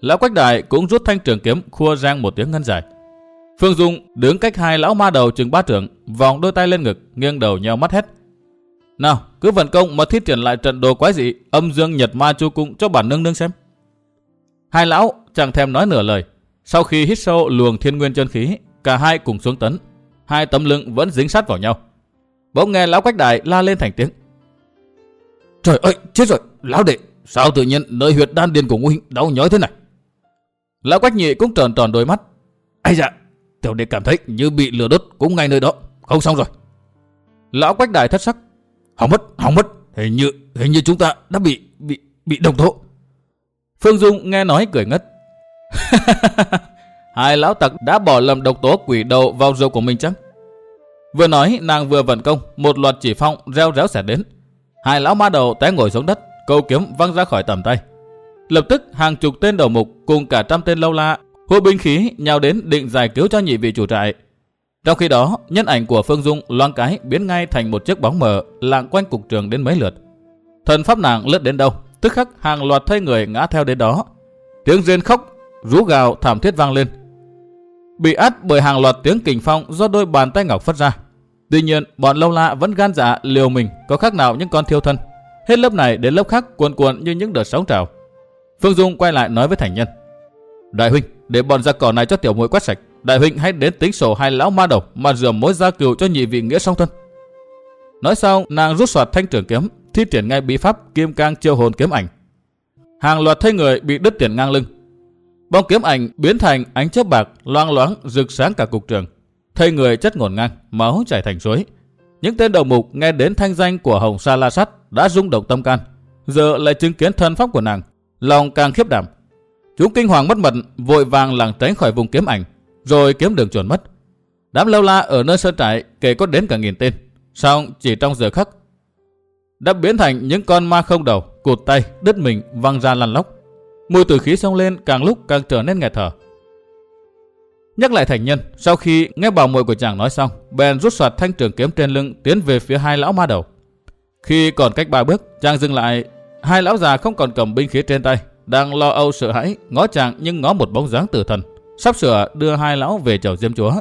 Lão quách đại cũng rút thanh trường kiếm khua rang một tiếng ngân dài. Phương Dung đứng cách hai lão ma đầu chừng ba trưởng, vòng đôi tay lên ngực, nghiêng đầu nheo mắt hết. Nào, cứ vận công mà thiết triển lại trận đồ quái dị, âm dương nhật ma chu cung cho bản nương nương xem. Hai lão chẳng thèm nói nửa lời. Sau khi hít sâu luồng thiên nguyên chân khí, cả hai cùng xuống tấn. Hai tấm lưng vẫn dính sát vào nhau. Bỗng nghe lão quách đại la lên thành tiếng. Trời ơi, chết rồi, lão đệ, sao tự nhiên nơi huyệt đan điền của ngũ hình đau nhói thế này? Lão quách nhị cũng tròn tròn đôi mắt. Ây dạ, tiểu đệ cảm thấy như bị lửa đốt cũng ngay nơi đó, không xong rồi. Lão quách đại thất sắc, Hỏng mất, hỏng mất. Hình như, hình như chúng ta đã bị, bị, bị đồng thổ. Phương Dung nghe nói cười ngất. Hai lão tặc đã bỏ lầm độc tố quỷ đầu vào rượu của mình chắc. Vừa nói nàng vừa vận công, một loạt chỉ phong reo réo xẻ đến. Hai lão ma đầu té ngồi xuống đất, câu kiếm văng ra khỏi tầm tay. Lập tức hàng chục tên đầu mục cùng cả trăm tên lâu la hô binh khí nhào đến định giải cứu cho nhị vị chủ trại. Trong khi đó, nhân ảnh của Phương Dung loan cái biến ngay thành một chiếc bóng mờ lạng quanh cục trường đến mấy lượt. Thần pháp nàng lướt đến đâu, tức khắc hàng loạt thây người ngã theo đến đó. Tiếng rên khóc, rú gào thảm thiết vang lên. Bị ắt bởi hàng loạt tiếng kình phong do đôi bàn tay ngọc phát ra. Tuy nhiên, bọn lâu la vẫn gan dạ liều mình, có khác nào những con thiêu thân. Hết lớp này đến lớp khác cuồn cuộn như những đợt sóng trào. Phương Dung quay lại nói với thành nhân. Đại huynh, để bọn giặc cỏ này cho tiểu muội quét sạch. Đại huynh hãy đến tính sổ hai lão ma đầu mà rửa mối gia cừu cho nhị vị nghĩa song thân. Nói xong, nàng rút soạt thanh trường kiếm, thi triển ngay bí pháp kim cang chiêu hồn kiếm ảnh. Hàng loạt thây người bị đứt tiền ngang lưng. Bóng kiếm ảnh biến thành ánh chớp bạc loang loáng rực sáng cả cục trường. Thây người chất ngổn ngang, máu chảy thành suối. Những tên đầu mục nghe đến thanh danh của Hồng Sa La Sắt đã rung động tâm can. Giờ lại chứng kiến thân pháp của nàng, lòng càng khiếp đảm. Chúng kinh hoàng mất mật, vội vàng lảng tránh khỏi vùng kiếm ảnh, rồi kiếm đường chuẩn mất. Đám lâu la ở nơi sơn trại kể có đến cả nghìn tên, song chỉ trong giờ khắc đã biến thành những con ma không đầu, cụt tay, đứt mình, văng ra lăn lóc. Mùi tử khí xông lên càng lúc càng trở nên nghẹt thở. Nhắc lại thành nhân, sau khi nghe bảo muội của chàng nói xong, bèn rút soạt thanh trường kiếm trên lưng tiến về phía hai lão ma đầu. Khi còn cách ba bước, chàng dừng lại, hai lão già không còn cầm binh khí trên tay, đang lo âu sợ hãi, ngó chàng nhưng ngó một bóng dáng tử thần, sắp sửa đưa hai lão về chầu diêm chúa.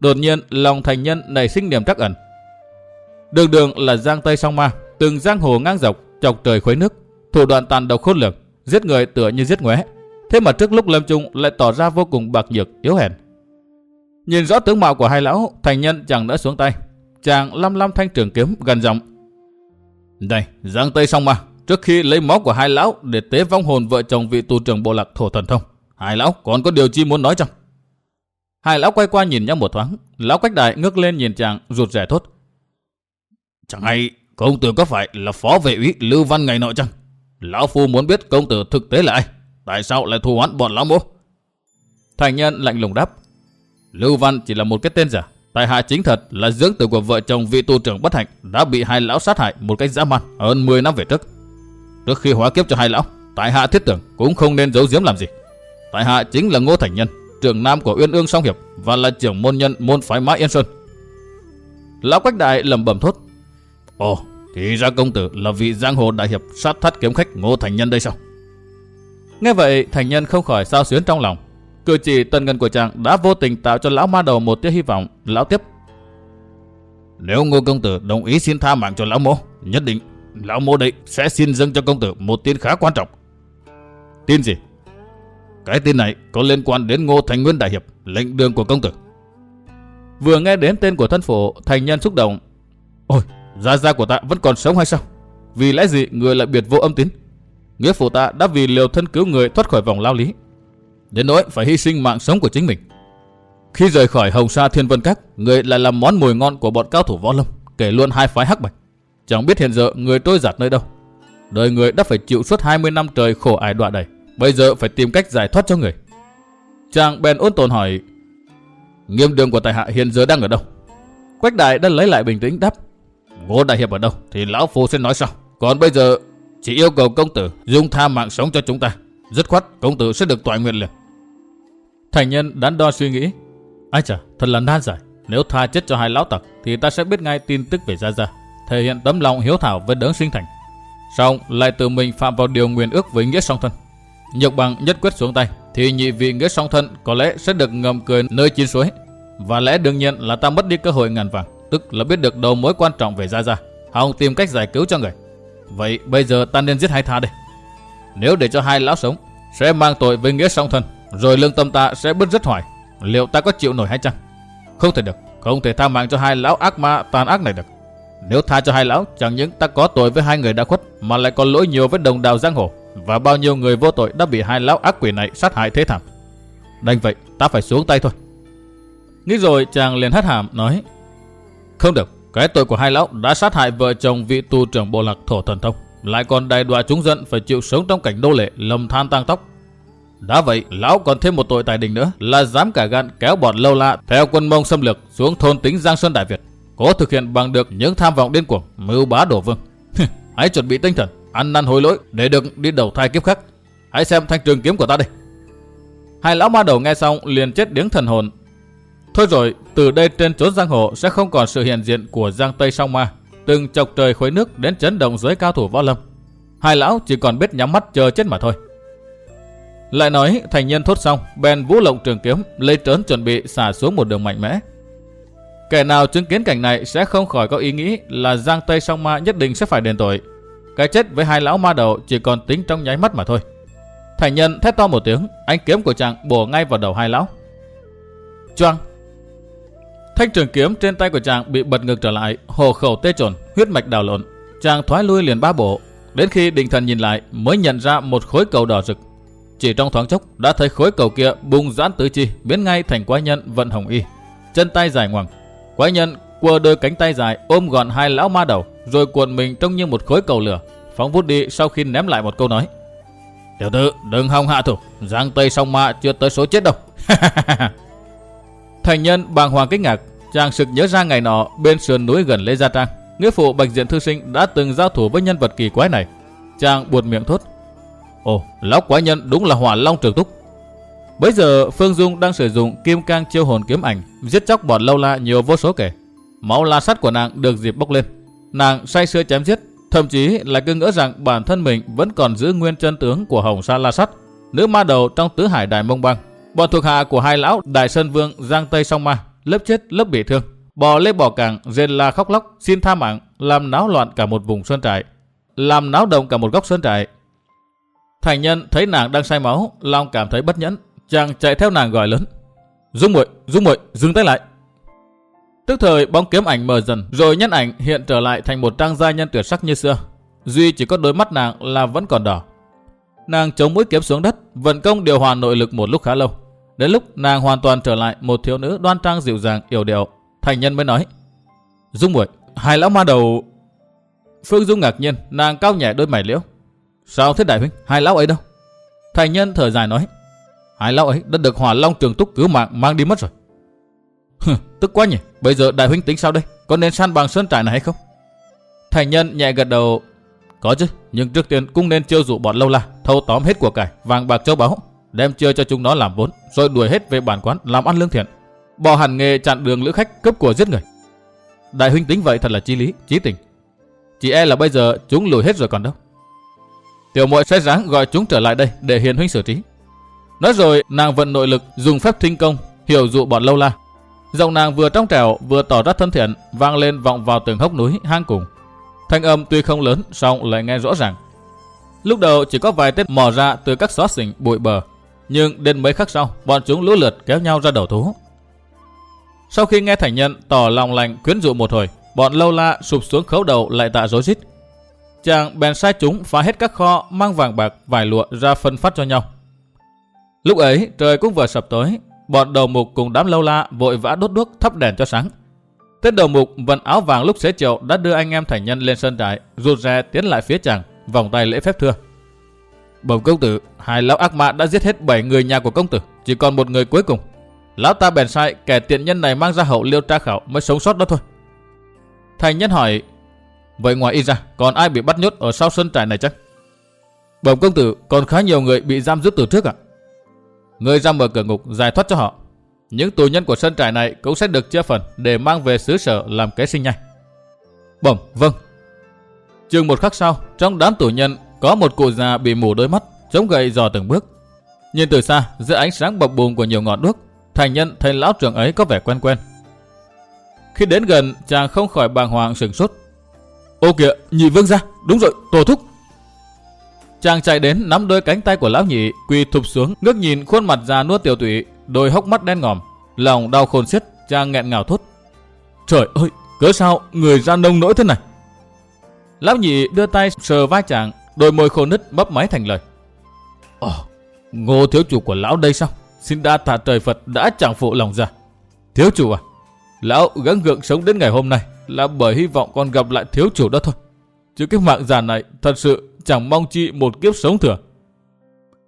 Đột nhiên, lòng thành nhân nảy sinh niềm trắc ẩn. Đường đường là giang tây song ma, từng giang hồ ngang dọc, chọc trời khuấy nước, thủ đoạn tàn độc khôn lường, giết người tựa như giết ngoé. Thế mà trước lúc lâm chung lại tỏ ra vô cùng bạc nhược, yếu hèn. Nhìn rõ tướng mạo của hai lão, thành nhân chẳng đã xuống tay. Chàng lăm lăm thanh trường kiếm gần giọng. Đây, giang tây xong mà trước khi lấy máu của hai lão để tế vong hồn vợ chồng vị tu trưởng bộ lạc thổ thần thông. Hai lão còn có điều chi muốn nói chăng? Hai lão quay qua nhìn nhau một thoáng, lão quách đại ngước lên nhìn chàng rụt rẻ thốt. Chẳng hay công tử có phải là phó vệ úy Lưu Văn ngày nọ chăng? Lão Phu muốn biết công tử thực tế là ai? Tại sao lại thù hoãn bọn lão mô? Thành nhân lạnh lùng đáp. Lưu Văn chỉ là một cái tên giả. Tại hạ chính thật là dưỡng tử của vợ chồng vị tu trưởng bất hạnh đã bị hai lão sát hại một cách dã man hơn 10 năm về trước. Trước khi hóa kiếp cho hai lão, tại hạ thiết tưởng cũng không nên giấu giếm làm gì. Tại hạ chính là Ngô Thành Nhân, trưởng nam của Uyên Ương Song Hiệp và là trưởng môn nhân môn phái Mã Yên Sơn. Lão Quách Đại lẩm bẩm thốt. Ồ, thì ra công tử là vị giang hồ đại hiệp sát thắt kiếm khách Ngô Thành Nhân đây sao? Nghe vậy, Thành Nhân không khỏi sao xuyến trong lòng. Cử chỉ tần ngân của chàng đã vô tình tạo cho lão ma đầu một tia hy vọng. Lão tiếp. Nếu Ngô công tử đồng ý xin tha mạng cho lão mô, nhất định lão mô đây sẽ xin dâng cho công tử một tin khá quan trọng. Tin gì? Cái tin này có liên quan đến Ngô Thành Nguyên đại hiệp, lệnh đường của công tử. Vừa nghe đến tên của thân phụ, thành nhân xúc động. Ôi, Gia Gia của ta vẫn còn sống hay sao? Vì lẽ gì người lại biệt vô âm tín? Nghĩa phụ ta đã vì liều thân cứu người thoát khỏi vòng lao lý. Đến nỗi phải hy sinh mạng sống của chính mình. Khi rời khỏi Hồng Sa Thiên Vân Các, người lại làm món mùi ngon của bọn cao thủ võ lâm, kể luôn hai phái hắc bạch. Chẳng biết hiện giờ người trôi giặt nơi đâu. Đời người đã phải chịu suốt 20 năm trời khổ ải đọa đầy. Bây giờ phải tìm cách giải thoát cho người. Chàng bèn ôn tồn hỏi, nghiêm đường của tài hạ hiện giờ đang ở đâu? Quách đại đã lấy lại bình tĩnh đáp, Ngô Đại Hiệp ở đâu thì Lão Phu sẽ nói sau. Còn bây giờ chỉ yêu cầu công tử dung tha mạng sống cho chúng ta. Dứt khoát công tử sẽ được tòa nguyện liền. Thành nhân đắn đo suy nghĩ. Ai chà, thật là nan giải. Nếu tha chết cho hai lão tặc thì ta sẽ biết ngay tin tức về Gia Gia. Thể hiện tấm lòng hiếu thảo với đấng sinh thành. Xong lại tự mình phạm vào điều nguyện ước với nghĩa song thân. Nhược bằng nhất quyết xuống tay thì nhị vị nghĩa song thân có lẽ sẽ được ngầm cười nơi chín suối. Và lẽ đương nhiên là ta mất đi cơ hội ngàn vàng tức là biết được đầu mối quan trọng về Gia Gia, hòng tìm cách giải cứu cho người. Vậy bây giờ ta nên giết hai tha đây. Nếu để cho hai lão sống, sẽ mang tội với nghĩa song thân, rồi lương tâm ta sẽ bứt rất hoài. Liệu ta có chịu nổi hay chăng? Không thể được, không thể tha mạng cho hai lão ác ma tàn ác này được. Nếu tha cho hai lão, chẳng những ta có tội với hai người đã khuất, mà lại còn lỗi nhiều với đồng đào giang hồ, và bao nhiêu người vô tội đã bị hai lão ác quỷ này sát hại thế thảm. Đành vậy, ta phải xuống tay thôi. Nghĩ rồi chàng liền hất hàm nói không được, cái tội của hai lão đã sát hại vợ chồng vị tu trưởng bộ lạc thổ thần thông, lại còn đài đọa chúng dân phải chịu sống trong cảnh đô lệ lầm than tăng tóc. Đã vậy, lão còn thêm một tội tài đình nữa là dám cả gan kéo bọn lâu la theo quân mông xâm lược xuống thôn tính Giang Sơn Đại Việt, có thực hiện bằng được những tham vọng điên cuồng mưu bá đổ vương. Hãy chuẩn bị tinh thần, ăn năn hối lỗi để được đi đầu thai kiếp khác. hãy xem thanh trường kiếm của ta đây. Hai lão ma đầu nghe xong liền chết điếng thần hồn. Thôi rồi, từ đây trên chốn giang hồ sẽ không còn sự hiện diện của giang tây song ma, từng chọc trời khuấy nước đến chấn động giới cao thủ võ lâm. Hai lão chỉ còn biết nhắm mắt chờ chết mà thôi. Lại nói thành nhân thốt xong, bèn vũ lộng trường kiếm, lấy trớn chuẩn bị xả xuống một đường mạnh mẽ. Kẻ nào chứng kiến cảnh này sẽ không khỏi có ý nghĩ là Giang Tây Song Ma nhất định sẽ phải đền tội. Cái chết với hai lão ma đầu chỉ còn tính trong nháy mắt mà thôi. Thành nhân thét to một tiếng, ánh kiếm của chàng bổ ngay vào đầu hai lão. Choang! Thanh trường kiếm trên tay của chàng bị bật ngược trở lại, hồ khẩu tê trồn, huyết mạch đào lộn. Chàng thoái lui liền ba bộ, đến khi định thần nhìn lại mới nhận ra một khối cầu đỏ rực chỉ trong thoáng chốc đã thấy khối cầu kia bùng giãn tứ chi biến ngay thành quái nhân vận hồng y. Chân tay dài ngoằng. Quái nhân quơ đôi cánh tay dài ôm gọn hai lão ma đầu rồi cuộn mình trông như một khối cầu lửa phóng vút đi sau khi ném lại một câu nói. Tiểu tử đừng hòng hạ thủ Giang Tây sông ma chưa tới số chết đâu Thành nhân bàng hoàng kinh ngạc Chàng sực nhớ ra ngày nọ Bên sườn núi gần Lê Gia Trang Nghĩa phụ Bạch Diện Thư Sinh đã từng giao thủ với nhân vật kỳ quái này Chàng buột miệng thốt Ồ, lão quái nhân đúng là hỏa long trường túc. Bây giờ Phương Dung đang sử dụng kim cang chiêu hồn kiếm ảnh giết chóc bọn lâu la nhiều vô số kể. Máu la sắt của nàng được dịp bốc lên. Nàng say sưa chém giết, thậm chí là cứ ngỡ rằng bản thân mình vẫn còn giữ nguyên chân tướng của Hồng Sa La Sắt, nữ ma đầu trong tứ hải đại mông băng. Bọn thuộc hạ của hai lão Đại Sơn Vương Giang Tây Song Ma lớp chết lớp bị thương, bò lê bò càng rên la khóc lóc xin tha mạng, làm náo loạn cả một vùng sơn trại, làm náo động cả một góc sơn trại, Thành nhân thấy nàng đang say máu, long cảm thấy bất nhẫn, chàng chạy theo nàng gọi lớn. Dung muội, Dung muội, dừng tay lại. Tức thời bóng kiếm ảnh mờ dần, rồi nhân ảnh hiện trở lại thành một trang gia nhân tuyệt sắc như xưa. Duy chỉ có đôi mắt nàng là vẫn còn đỏ. Nàng chống mũi kiếm xuống đất, vận công điều hòa nội lực một lúc khá lâu. Đến lúc nàng hoàn toàn trở lại một thiếu nữ đoan trang dịu dàng, yểu điệu, thành nhân mới nói. Dung muội, hai lão ma đầu... Phương Dung ngạc nhiên, nàng cao nhẹ đôi mày liễu, Sao thế đại huynh? Hai lão ấy đâu? Thành nhân thở dài nói. Hai lão ấy đã được hỏa long trường túc cứu mạng mang đi mất rồi. tức quá nhỉ. Bây giờ đại huynh tính sao đây? Có nên san bằng sơn trại này hay không? Thành nhân nhẹ gật đầu. Có chứ. Nhưng trước tiên cũng nên chiêu dụ bọn lâu la. Thâu tóm hết của cải, vàng bạc châu báu. Đem chia cho chúng nó làm vốn. Rồi đuổi hết về bản quán làm ăn lương thiện. Bỏ hẳn nghề chặn đường lữ khách cướp của giết người. Đại huynh tính vậy thật là chi lý, chí tình. Chỉ e là bây giờ chúng lùi hết rồi còn đâu. Tiểu muội sẽ ráng gọi chúng trở lại đây để hiền huynh xử trí. Nói rồi, nàng vận nội lực dùng phép thinh công, hiểu dụ bọn lâu la. Giọng nàng vừa trong trẻo vừa tỏ ra thân thiện, vang lên vọng vào từng hốc núi hang cùng. Thanh âm tuy không lớn, song lại nghe rõ ràng. Lúc đầu chỉ có vài tên mò ra từ các xóa xỉnh bụi bờ, nhưng đến mấy khắc sau, bọn chúng lũ lượt kéo nhau ra đầu thú. Sau khi nghe thành nhân tỏ lòng lành quyến dụ một hồi, bọn lâu la sụp xuống khấu đầu lại tạ rối rít, Chàng bèn sai chúng phá hết các kho mang vàng bạc vải lụa ra phân phát cho nhau. Lúc ấy trời cũng vừa sập tối, bọn đầu mục cùng đám lâu la vội vã đốt đuốc thắp đèn cho sáng. Tên đầu mục vận áo vàng lúc xế chiều đã đưa anh em thành nhân lên sân trại, rụt rè tiến lại phía chàng, vòng tay lễ phép thưa. Bẩm công tử, hai lão ác ma đã giết hết 7 người nhà của công tử, chỉ còn một người cuối cùng. Lão ta bèn sai kẻ tiện nhân này mang ra hậu liêu tra khảo mới sống sót đó thôi. Thành nhân hỏi Vậy ngoài y ra, còn ai bị bắt nhốt ở sau sân trại này chắc? Bẩm công tử, còn khá nhiều người bị giam giữ từ trước ạ. Người ra mở cửa ngục giải thoát cho họ. Những tù nhân của sân trại này cũng sẽ được chia phần để mang về xứ sở làm kế sinh nhai. Bẩm, vâng. Chừng một khắc sau, trong đám tù nhân có một cụ già bị mù đôi mắt, chống gậy dò từng bước. Nhìn từ xa, giữa ánh sáng bập bùng của nhiều ngọn đuốc, thành nhân thấy lão trưởng ấy có vẻ quen quen. Khi đến gần, chàng không khỏi bàng hoàng sừng sốt Ô kìa, nhị vương ra, đúng rồi, tổ thúc. Chàng chạy đến nắm đôi cánh tay của lão nhị, quỳ thụp xuống, ngước nhìn khuôn mặt già nuốt tiểu tụy, đôi hốc mắt đen ngòm, lòng đau khôn xiết, chàng nghẹn ngào thốt. Trời ơi, cớ sao người ra nông nỗi thế này? Lão nhị đưa tay sờ vai chàng, đôi môi khô nứt mấp máy thành lời. Ồ, ngô thiếu chủ của lão đây sao? Xin đa tạ trời Phật đã chẳng phụ lòng ra. Thiếu chủ à, lão gắng gượng sống đến ngày hôm nay, là bởi hy vọng con gặp lại thiếu chủ đó thôi. Chứ cái mạng già này thật sự chẳng mong chi một kiếp sống thừa.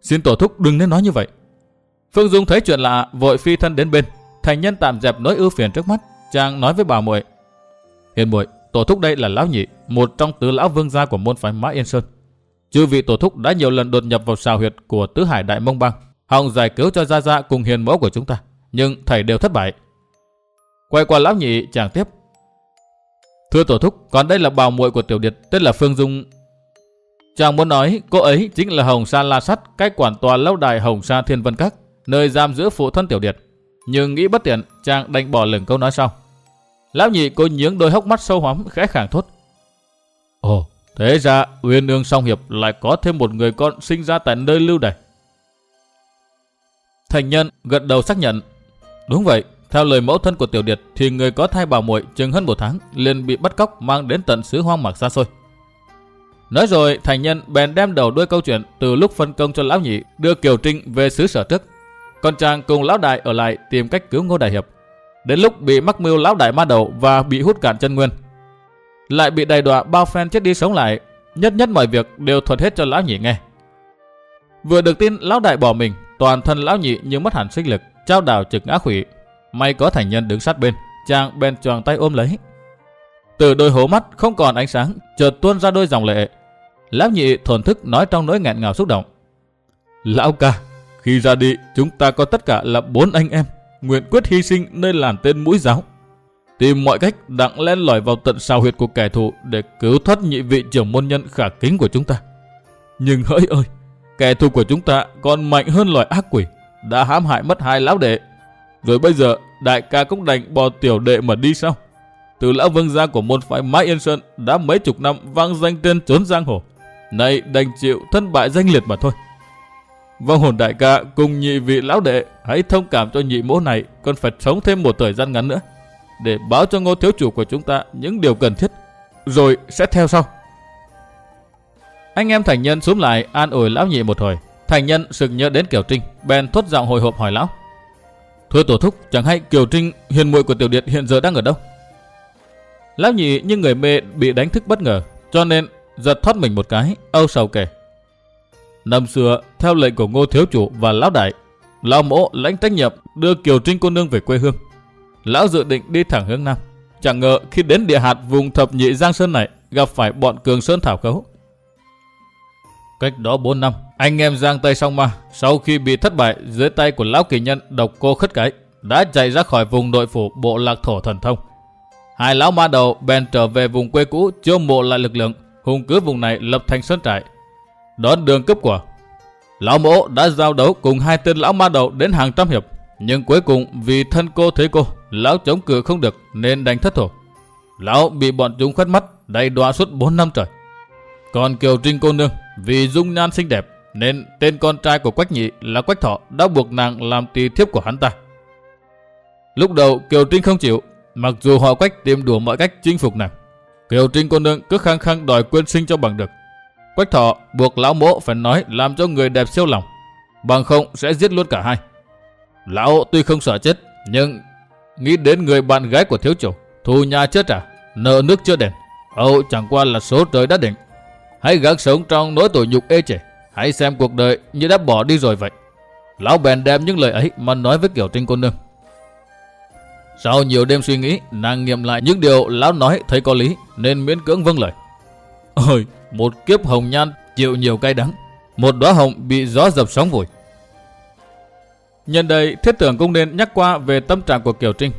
Xin tổ thúc đừng nên nói như vậy. Phương Dung thấy chuyện lạ, vội phi thân đến bên. Thành nhân tạm dẹp nỗi ưu phiền trước mắt, chàng nói với bà muội Hiền muội, tổ thúc đây là lão nhị, một trong tứ lão vương gia của môn phái Mã Yên Sơn. Chư vị tổ thúc đã nhiều lần đột nhập vào xào huyệt của tứ hải đại mông bang, hòng giải cứu cho gia gia cùng hiền mẫu của chúng ta, nhưng thầy đều thất bại. Quay qua lão nhị chàng tiếp. Thưa tổ thúc, còn đây là bào muội của tiểu điệt tên là Phương Dung. Chàng muốn nói cô ấy chính là Hồng Sa La Sắt, cái quản tòa lâu đài Hồng Sa Thiên Vân Các, nơi giam giữ phụ thân tiểu điệt. Nhưng nghĩ bất tiện, chàng đành bỏ lửng câu nói sau. Lão nhị cô nhướng đôi hốc mắt sâu hõm khẽ khàng thốt. Ồ, thế ra Uyên Ương Song Hiệp lại có thêm một người con sinh ra tại nơi lưu đày. Thành nhân gật đầu xác nhận. Đúng vậy, theo lời mẫu thân của Tiểu Điệt thì người có thai bà muội chừng hơn một tháng liền bị bắt cóc mang đến tận xứ hoang mạc xa xôi. Nói rồi, thành nhân bèn đem đầu đuôi câu chuyện từ lúc phân công cho lão nhị đưa Kiều Trinh về xứ sở trước. con chàng cùng lão đại ở lại tìm cách cứu Ngô Đại Hiệp. Đến lúc bị mắc mưu lão đại ma đầu và bị hút cạn chân nguyên. Lại bị đầy đọa bao phen chết đi sống lại, nhất nhất mọi việc đều thuật hết cho lão nhị nghe. Vừa được tin lão đại bỏ mình, toàn thân lão nhị như mất hẳn sinh lực, trao đảo trực ngã khủy. May có thành nhân đứng sát bên, chàng bèn choàng tay ôm lấy. Từ đôi hố mắt không còn ánh sáng, chợt tuôn ra đôi dòng lệ. Lão nhị thổn thức nói trong nỗi nghẹn ngào xúc động. Lão ca, khi ra đi, chúng ta có tất cả là bốn anh em, nguyện quyết hy sinh nơi làn tên mũi giáo. Tìm mọi cách đặng len lỏi vào tận sao huyệt của kẻ thù để cứu thoát nhị vị trưởng môn nhân khả kính của chúng ta. Nhưng hỡi ơi, kẻ thù của chúng ta còn mạnh hơn loài ác quỷ, đã hãm hại mất hai lão đệ. Rồi bây giờ, đại ca cũng đành bỏ tiểu đệ mà đi sao? Từ lão vương gia của môn phái mai Yên Sơn đã mấy chục năm vang danh trên trốn giang hồ. Nay đành chịu thân bại danh liệt mà thôi. Vong hồn đại ca cùng nhị vị lão đệ hãy thông cảm cho nhị mỗ này còn phải sống thêm một thời gian ngắn nữa để báo cho ngô thiếu chủ của chúng ta những điều cần thiết rồi sẽ theo sau. Anh em thành nhân xuống lại an ủi lão nhị một hồi. Thành nhân sực nhớ đến Kiều Trinh, bèn thốt giọng hồi hộp hỏi lão. Thưa tổ thúc, chẳng hay Kiều Trinh hiền muội của tiểu điện hiện giờ đang ở đâu? Lão nhị như người mê bị đánh thức bất ngờ, cho nên giật thoát mình một cái, âu sầu kể. Năm xưa, theo lệnh của Ngô Thiếu Chủ và Lão Đại, Lão Mỗ lãnh trách nhiệm đưa Kiều Trinh cô nương về quê hương. Lão dự định đi thẳng hướng Nam. Chẳng ngờ khi đến địa hạt vùng thập nhị Giang Sơn này, gặp phải bọn Cường Sơn Thảo cấu. Cách đó 4 năm, anh em Giang Tây Song Ma, sau khi bị thất bại dưới tay của Lão Kỳ Nhân độc cô khất cái, đã chạy ra khỏi vùng nội phủ bộ lạc thổ thần thông. Hai lão ma đầu bèn trở về vùng quê cũ chiêu mộ lại lực lượng, hùng cứ vùng này lập thành sơn trại, đón đường cấp của. Lão mỗ đã giao đấu cùng hai tên lão ma đầu đến hàng trăm hiệp, nhưng cuối cùng vì thân cô thấy cô, lão chống cự không được nên đánh thất thủ. Lão bị bọn chúng khuất mắt, đầy đọa suốt 4 năm trời. Còn Kiều Trinh cô nương, vì dung nhan xinh đẹp, nên tên con trai của Quách Nhị là Quách Thọ đã buộc nàng làm tỳ thiếp của hắn ta. Lúc đầu Kiều Trinh không chịu, mặc dù họ Quách tìm đủ mọi cách chinh phục nàng. Kiều Trinh cô nương cứ khăng khăng đòi quyên sinh cho bằng được. Quách thọ buộc lão mỗ phải nói làm cho người đẹp siêu lòng. Bằng không sẽ giết luôn cả hai. Lão tuy không sợ chết, nhưng nghĩ đến người bạn gái của thiếu chủ, thù nhà chết trả, nợ nước chưa đền. Âu chẳng qua là số trời đã định. Hãy gắng sống trong nỗi tội nhục ê chề. Hãy xem cuộc đời như đã bỏ đi rồi vậy. Lão bèn đem những lời ấy mà nói với Kiều Trinh cô nương. Sau nhiều đêm suy nghĩ, nàng nghiệm lại những điều lão nói thấy có lý, nên miễn cưỡng vâng lời. Ôi, một kiếp hồng nhan chịu nhiều cay đắng, một đóa hồng bị gió dập sóng vùi. Nhân đây, thiết tưởng cũng nên nhắc qua về tâm trạng của Kiều Trinh.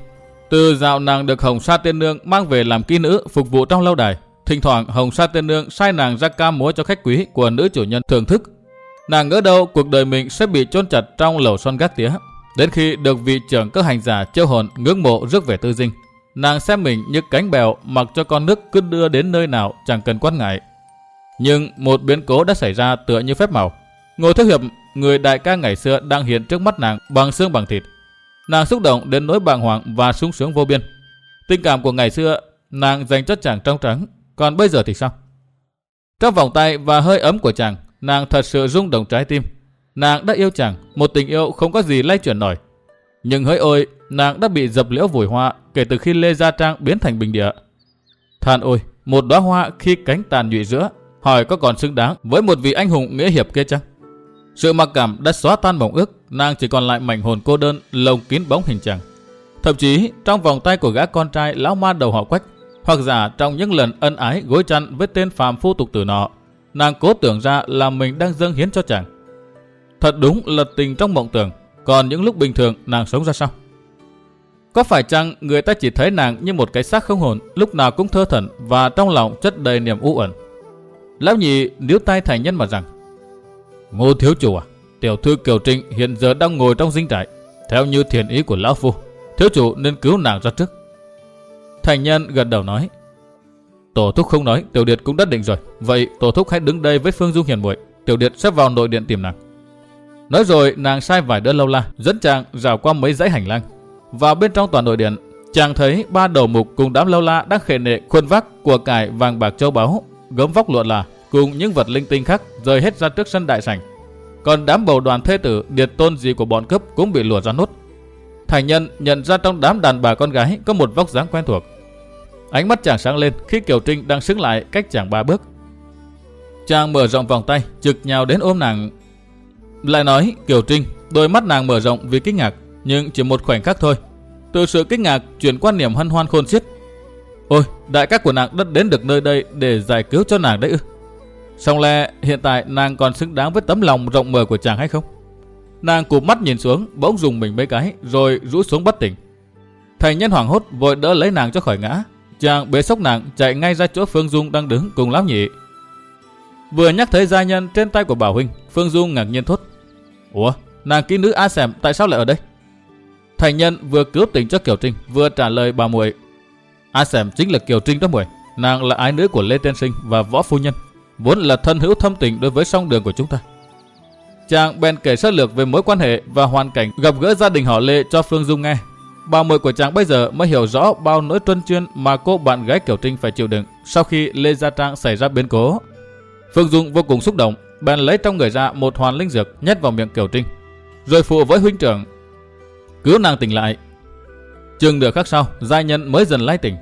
Từ dạo nàng được Hồng Sa Tiên Nương mang về làm kỹ nữ phục vụ trong lâu đài, thỉnh thoảng Hồng Sa Tiên Nương sai nàng ra ca múa cho khách quý của nữ chủ nhân thưởng thức. Nàng ngỡ đâu cuộc đời mình sẽ bị chôn chặt trong lầu son gác tía. Đến khi được vị trưởng các hành giả chiêu hồn ngưỡng mộ rước về tư dinh, nàng xem mình như cánh bèo mặc cho con nước cứ đưa đến nơi nào chẳng cần quan ngại. Nhưng một biến cố đã xảy ra tựa như phép màu. Ngô Thức Hiệp, người đại ca ngày xưa đang hiện trước mắt nàng bằng xương bằng thịt. Nàng xúc động đến nỗi bàng hoàng và sung sướng vô biên. Tình cảm của ngày xưa nàng dành cho chàng trong trắng, còn bây giờ thì sao? Trong vòng tay và hơi ấm của chàng, nàng thật sự rung động trái tim. Nàng đã yêu chàng, một tình yêu không có gì lay chuyển nổi. Nhưng hỡi ôi, nàng đã bị dập liễu vùi hoa kể từ khi Lê Gia Trang biến thành bình địa. Than ôi, một đóa hoa khi cánh tàn nhụy giữa, hỏi có còn xứng đáng với một vị anh hùng nghĩa hiệp kia chăng? Sự mặc cảm đã xóa tan mộng ước, nàng chỉ còn lại mảnh hồn cô đơn, lồng kín bóng hình chàng. Thậm chí trong vòng tay của gã con trai lão ma đầu họ quách, hoặc giả trong những lần ân ái gối chăn với tên phàm phu tục tử nọ, nàng cố tưởng ra là mình đang dâng hiến cho chàng. Thật đúng là tình trong mộng tưởng, còn những lúc bình thường nàng sống ra sao? Có phải chăng người ta chỉ thấy nàng như một cái xác không hồn, lúc nào cũng thơ thẩn và trong lòng chất đầy niềm u ẩn? Lão nhị níu tay thành nhân mà rằng, Ngô thiếu chủ à, tiểu thư Kiều Trinh hiện giờ đang ngồi trong dinh trại, theo như thiền ý của lão phu, thiếu chủ nên cứu nàng ra trước. Thành nhân gật đầu nói, Tổ thúc không nói, tiểu điệt cũng đã định rồi. Vậy tổ thúc hãy đứng đây với Phương Dung hiền muội, tiểu điệt sẽ vào nội điện tìm nàng. Nói rồi nàng sai vài đứa lâu la dẫn chàng rào qua mấy dãy hành lang. Vào bên trong toàn nội điện, chàng thấy ba đầu mục cùng đám lâu la đang khề nệ khuôn vác của cải vàng bạc châu báu, gấm vóc lụa là cùng những vật linh tinh khác rời hết ra trước sân đại sảnh. Còn đám bầu đoàn thê tử điệt tôn gì của bọn cướp cũng bị lùa ra nốt. Thành nhân nhận ra trong đám đàn bà con gái có một vóc dáng quen thuộc. Ánh mắt chàng sáng lên khi Kiều Trinh đang xứng lại cách chàng ba bước. Chàng mở rộng vòng tay, trực nhào đến ôm nàng. Lại nói, Kiều Trinh, đôi mắt nàng mở rộng vì kinh ngạc, nhưng chỉ một khoảnh khắc thôi. Từ sự kinh ngạc chuyển quan niệm hân hoan khôn xiết. Ôi, đại các của nàng đã đến được nơi đây để giải cứu cho nàng đấy ư. Xong lẽ hiện tại nàng còn xứng đáng với tấm lòng rộng mở của chàng hay không? Nàng cụp mắt nhìn xuống, bỗng dùng mình mấy cái, rồi rũ xuống bất tỉnh. Thành nhân hoảng hốt vội đỡ lấy nàng cho khỏi ngã, Chàng bế sốc nặng chạy ngay ra chỗ Phương Dung đang đứng cùng lão nhị. Vừa nhắc thấy gia nhân trên tay của Bảo Huynh, Phương Dung ngạc nhiên thốt. Ủa, nàng kỹ nữ A Sẻm tại sao lại ở đây? Thành nhân vừa cứu tỉnh cho Kiều Trinh, vừa trả lời bà muội. A Sẻm chính là Kiều Trinh đó muội, nàng là ái nữ của Lê Tiên Sinh và Võ Phu Nhân, vốn là thân hữu thâm tình đối với song đường của chúng ta. Chàng bèn kể sơ lược về mối quan hệ và hoàn cảnh gặp gỡ gia đình họ Lê cho Phương Dung nghe Bà muội của chàng bây giờ mới hiểu rõ bao nỗi tuân chuyên mà cô bạn gái Kiều Trinh phải chịu đựng sau khi Lê Gia Trang xảy ra biến cố. Phương Dung vô cùng xúc động, bèn lấy trong người ra một hoàn linh dược nhét vào miệng Kiều Trinh, rồi phụ với huynh trưởng cứu nàng tỉnh lại. Chừng được khắc sau, gia nhân mới dần lay tỉnh.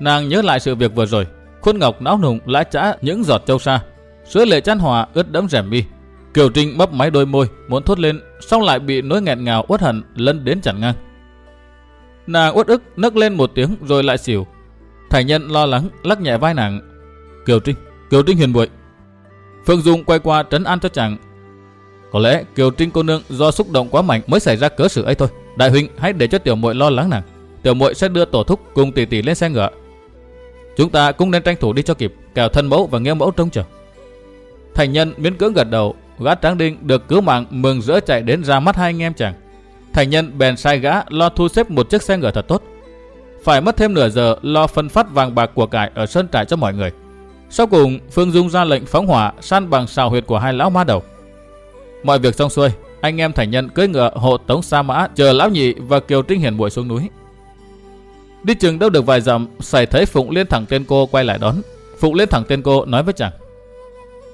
Nàng nhớ lại sự việc vừa rồi, khuôn ngọc não nùng lái chã những giọt châu sa, sữa lệ chăn hòa ướt đẫm rèm mi. Kiều Trinh bắp máy đôi môi, muốn thốt lên, xong lại bị nỗi nghẹn ngào uất hận lấn đến chặn ngang. Nàng uất ức nấc lên một tiếng rồi lại xỉu. Thành nhân lo lắng lắc nhẹ vai nàng. Kiều Trinh, Kiều Trinh hiền muội. Phương Dung quay qua trấn an cho chàng. Có lẽ Kiều Trinh cô nương do xúc động quá mạnh mới xảy ra cớ sự ấy thôi. Đại huynh hãy để cho tiểu muội lo lắng nàng. Tiểu muội sẽ đưa tổ thúc cùng tỷ tỷ lên xe ngựa. Chúng ta cũng nên tranh thủ đi cho kịp, kẻo thân mẫu và nghe mẫu trông chờ. Thành nhân miễn cưỡng gật đầu, gã tráng đinh được cứu mạng mừng rỡ chạy đến ra mắt hai anh em chàng. Thành nhân bèn sai gã lo thu xếp một chiếc xe ngựa thật tốt. Phải mất thêm nửa giờ lo phân phát vàng bạc của cải ở sân trại cho mọi người. Sau cùng, Phương Dung ra lệnh phóng hỏa san bằng xào huyệt của hai lão ma đầu. Mọi việc xong xuôi, anh em thành nhân cưỡi ngựa hộ tống sa mã chờ lão nhị và kiều trinh hiền buổi xuống núi. Đi chừng đâu được vài dặm, xảy thấy Phụng Liên thẳng tên cô quay lại đón. Phụng Liên thẳng tên cô nói với chàng.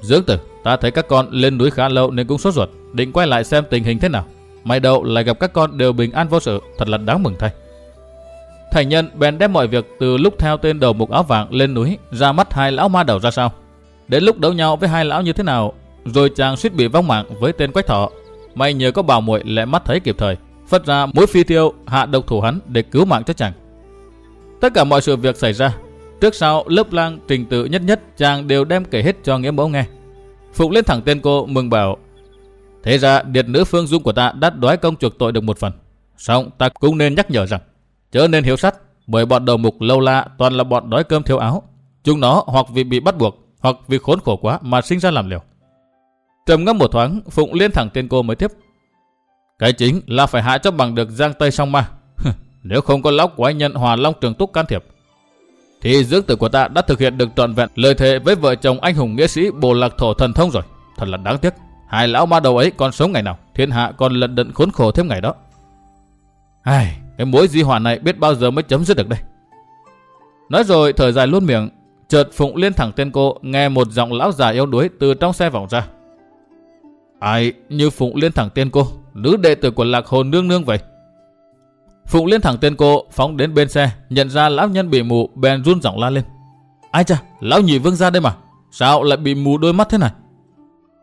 Dưỡng tử, ta thấy các con lên núi khá lâu nên cũng sốt ruột, định quay lại xem tình hình thế nào. May đậu lại gặp các con đều bình an vô sự, thật là đáng mừng thay. Thành nhân bèn đem mọi việc từ lúc theo tên đầu mục áo vàng lên núi ra mắt hai lão ma đầu ra sao. Đến lúc đấu nhau với hai lão như thế nào, rồi chàng suýt bị vong mạng với tên quách thọ. May nhờ có bảo muội lẽ mắt thấy kịp thời, phất ra mũi phi tiêu hạ độc thủ hắn để cứu mạng cho chàng. Tất cả mọi sự việc xảy ra, trước sau lớp lang trình tự nhất nhất chàng đều đem kể hết cho nghĩa mẫu nghe. phụng lên thẳng tên cô mừng bảo Thế ra điệt nữ phương dung của ta đã đoái công chuộc tội được một phần. Xong ta cũng nên nhắc nhở rằng, chớ nên hiếu sắt, bởi bọn đầu mục lâu la toàn là bọn đói cơm thiếu áo. Chúng nó hoặc vì bị bắt buộc, hoặc vì khốn khổ quá mà sinh ra làm liều. Trầm ngâm một thoáng, Phụng liên thẳng tên cô mới tiếp. Cái chính là phải hạ cho bằng được Giang Tây song ma. Nếu không có lão quái nhân Hòa Long Trường Túc can thiệp, thì dưỡng tử của ta đã thực hiện được trọn vẹn lời thề với vợ chồng anh hùng nghĩa sĩ Bồ Lạc Thổ Thần Thông rồi. Thật là đáng tiếc. Hai lão ma đầu ấy còn sống ngày nào, thiên hạ còn lận đận khốn khổ thêm ngày đó. Ai, cái mối di họa này biết bao giờ mới chấm dứt được đây. Nói rồi thở dài luôn miệng, chợt Phụng liên thẳng tên cô nghe một giọng lão già yếu đuối từ trong xe vọng ra. Ai như Phụng liên thẳng tên cô, nữ đệ tử của lạc hồn nương nương vậy. Phụng liên thẳng tên cô phóng đến bên xe, nhận ra lão nhân bị mù bèn run giọng la lên. Ai cha, lão nhị vương ra đây mà, sao lại bị mù đôi mắt thế này?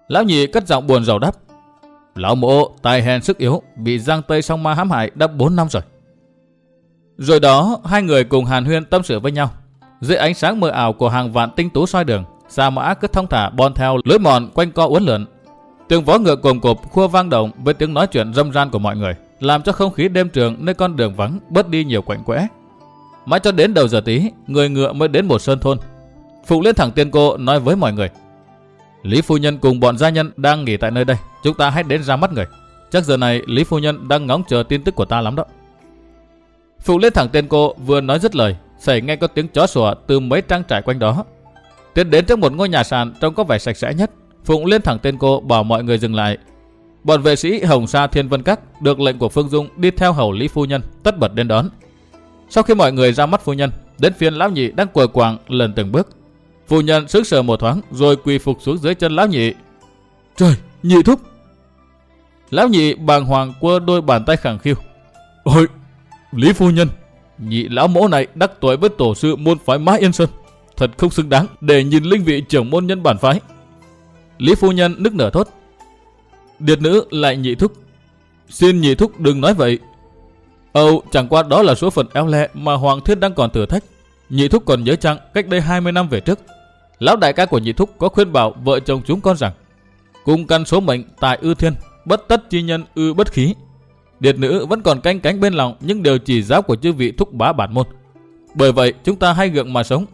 Lão nhị cất giọng buồn rầu đáp. Lão mộ tài hèn sức yếu, bị giang tây song ma hãm hại đã 4 năm rồi. Rồi đó, hai người cùng hàn huyên tâm sự với nhau. Dưới ánh sáng mờ ảo của hàng vạn tinh tú soi đường, xa mã cứ thong thả bon theo lối mòn quanh co uốn lượn. Tiếng vó ngựa cồm cộp khua vang động với tiếng nói chuyện râm ran của mọi người, làm cho không khí đêm trường nơi con đường vắng bớt đi nhiều quạnh quẽ. Mãi cho đến đầu giờ tí, người ngựa mới đến một sơn thôn. Phụ lên thẳng tiên cô nói với mọi người. Lý phu nhân cùng bọn gia nhân đang nghỉ tại nơi đây, chúng ta hãy đến ra mắt người. Chắc giờ này Lý phu nhân đang ngóng chờ tin tức của ta lắm đó. Phụ lên thẳng tên cô vừa nói dứt lời, xảy nghe có tiếng chó sủa từ mấy trang trại quanh đó. Tiến đến trước một ngôi nhà sàn trông có vẻ sạch sẽ nhất, Phụng lên thẳng tên cô bảo mọi người dừng lại. Bọn vệ sĩ Hồng Sa Thiên Vân Các được lệnh của Phương Dung đi theo hầu Lý Phu Nhân, tất bật đến đón. Sau khi mọi người ra mắt Phu Nhân, đến phiên Lão Nhị đang quờ quàng lần từng bước. Phu Nhân sững sờ một thoáng rồi quỳ phục xuống dưới chân Lão Nhị. Trời, nhị thúc! Lão Nhị bàng hoàng quơ đôi bàn tay khẳng khiu. Ôi, Lý Phu Nhân, nhị lão mẫu này đắc tội với tổ sư môn phái Mã Yên Sơn. Thật không xứng đáng để nhìn linh vị trưởng môn nhân bản phái. Lý phu nhân nức nở thốt. Điệt nữ lại nhị thúc. Xin nhị thúc đừng nói vậy. Âu chẳng qua đó là số phận eo lẹ mà Hoàng Thiên đang còn thử thách. Nhị thúc còn nhớ chăng cách đây 20 năm về trước. Lão đại ca của nhị thúc có khuyên bảo vợ chồng chúng con rằng cùng căn số mệnh tại ư thiên, bất tất chi nhân ư bất khí. Điệt nữ vẫn còn canh cánh bên lòng nhưng đều chỉ giáo của chư vị thúc bá bản môn. Bởi vậy chúng ta hay gượng mà sống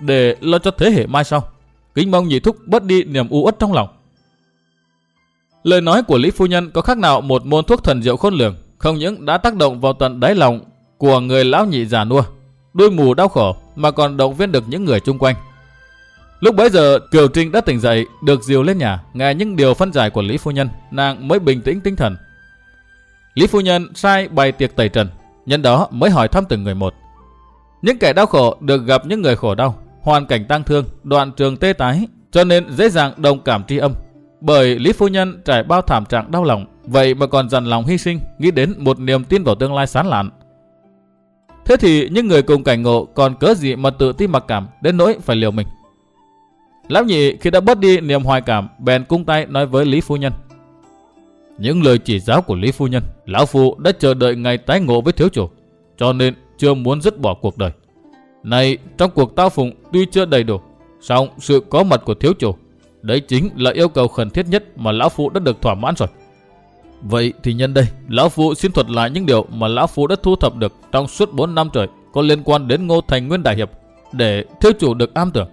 để lo cho thế hệ mai sau. Kính mong nhị thúc bớt đi niềm u uất trong lòng. Lời nói của Lý Phu Nhân có khác nào một môn thuốc thần diệu khôn lường, không những đã tác động vào tận đáy lòng của người lão nhị già nua, đôi mù đau khổ mà còn động viên được những người chung quanh. Lúc bấy giờ, Kiều Trinh đã tỉnh dậy, được dìu lên nhà, nghe những điều phân giải của Lý Phu Nhân, nàng mới bình tĩnh tinh thần. Lý Phu Nhân sai bày tiệc tẩy trần, nhân đó mới hỏi thăm từng người một. Những kẻ đau khổ được gặp những người khổ đau, hoàn cảnh tăng thương, đoạn trường tê tái, cho nên dễ dàng đồng cảm tri âm. Bởi Lý Phu Nhân trải bao thảm trạng đau lòng, vậy mà còn dằn lòng hy sinh, nghĩ đến một niềm tin vào tương lai sáng lạn. Thế thì những người cùng cảnh ngộ còn cớ gì mà tự ti mặc cảm đến nỗi phải liều mình. Lão nhị khi đã bớt đi niềm hoài cảm, bèn cung tay nói với Lý Phu Nhân. Những lời chỉ giáo của Lý Phu Nhân, Lão Phu đã chờ đợi ngày tái ngộ với thiếu chủ, cho nên chưa muốn dứt bỏ cuộc đời. Này, trong cuộc tao phụng tuy chưa đầy đủ, song sự có mặt của thiếu chủ, đấy chính là yêu cầu khẩn thiết nhất mà Lão Phu đã được thỏa mãn rồi. Vậy thì nhân đây, Lão Phu xin thuật lại những điều mà Lão Phu đã thu thập được trong suốt 4 năm trời có liên quan đến Ngô Thành Nguyên Đại Hiệp để thiếu chủ được am tưởng.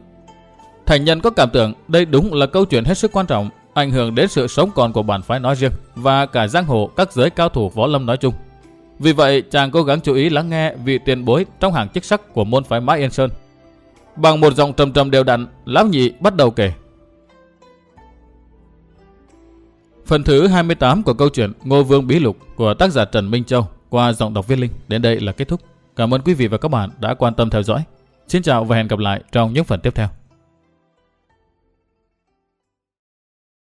Thành nhân có cảm tưởng đây đúng là câu chuyện hết sức quan trọng, ảnh hưởng đến sự sống còn của bản phái nói riêng và cả giang hồ các giới cao thủ võ lâm nói chung. Vì vậy, chàng cố gắng chú ý lắng nghe vị tiền bối trong hàng chức sắc của môn phái Mã Yên Sơn. Bằng một giọng trầm trầm đều đặn, lão nhị bắt đầu kể. Phần thứ 28 của câu chuyện Ngô Vương Bí Lục của tác giả Trần Minh Châu qua giọng đọc viên Linh đến đây là kết thúc. Cảm ơn quý vị và các bạn đã quan tâm theo dõi. Xin chào và hẹn gặp lại trong những phần tiếp theo.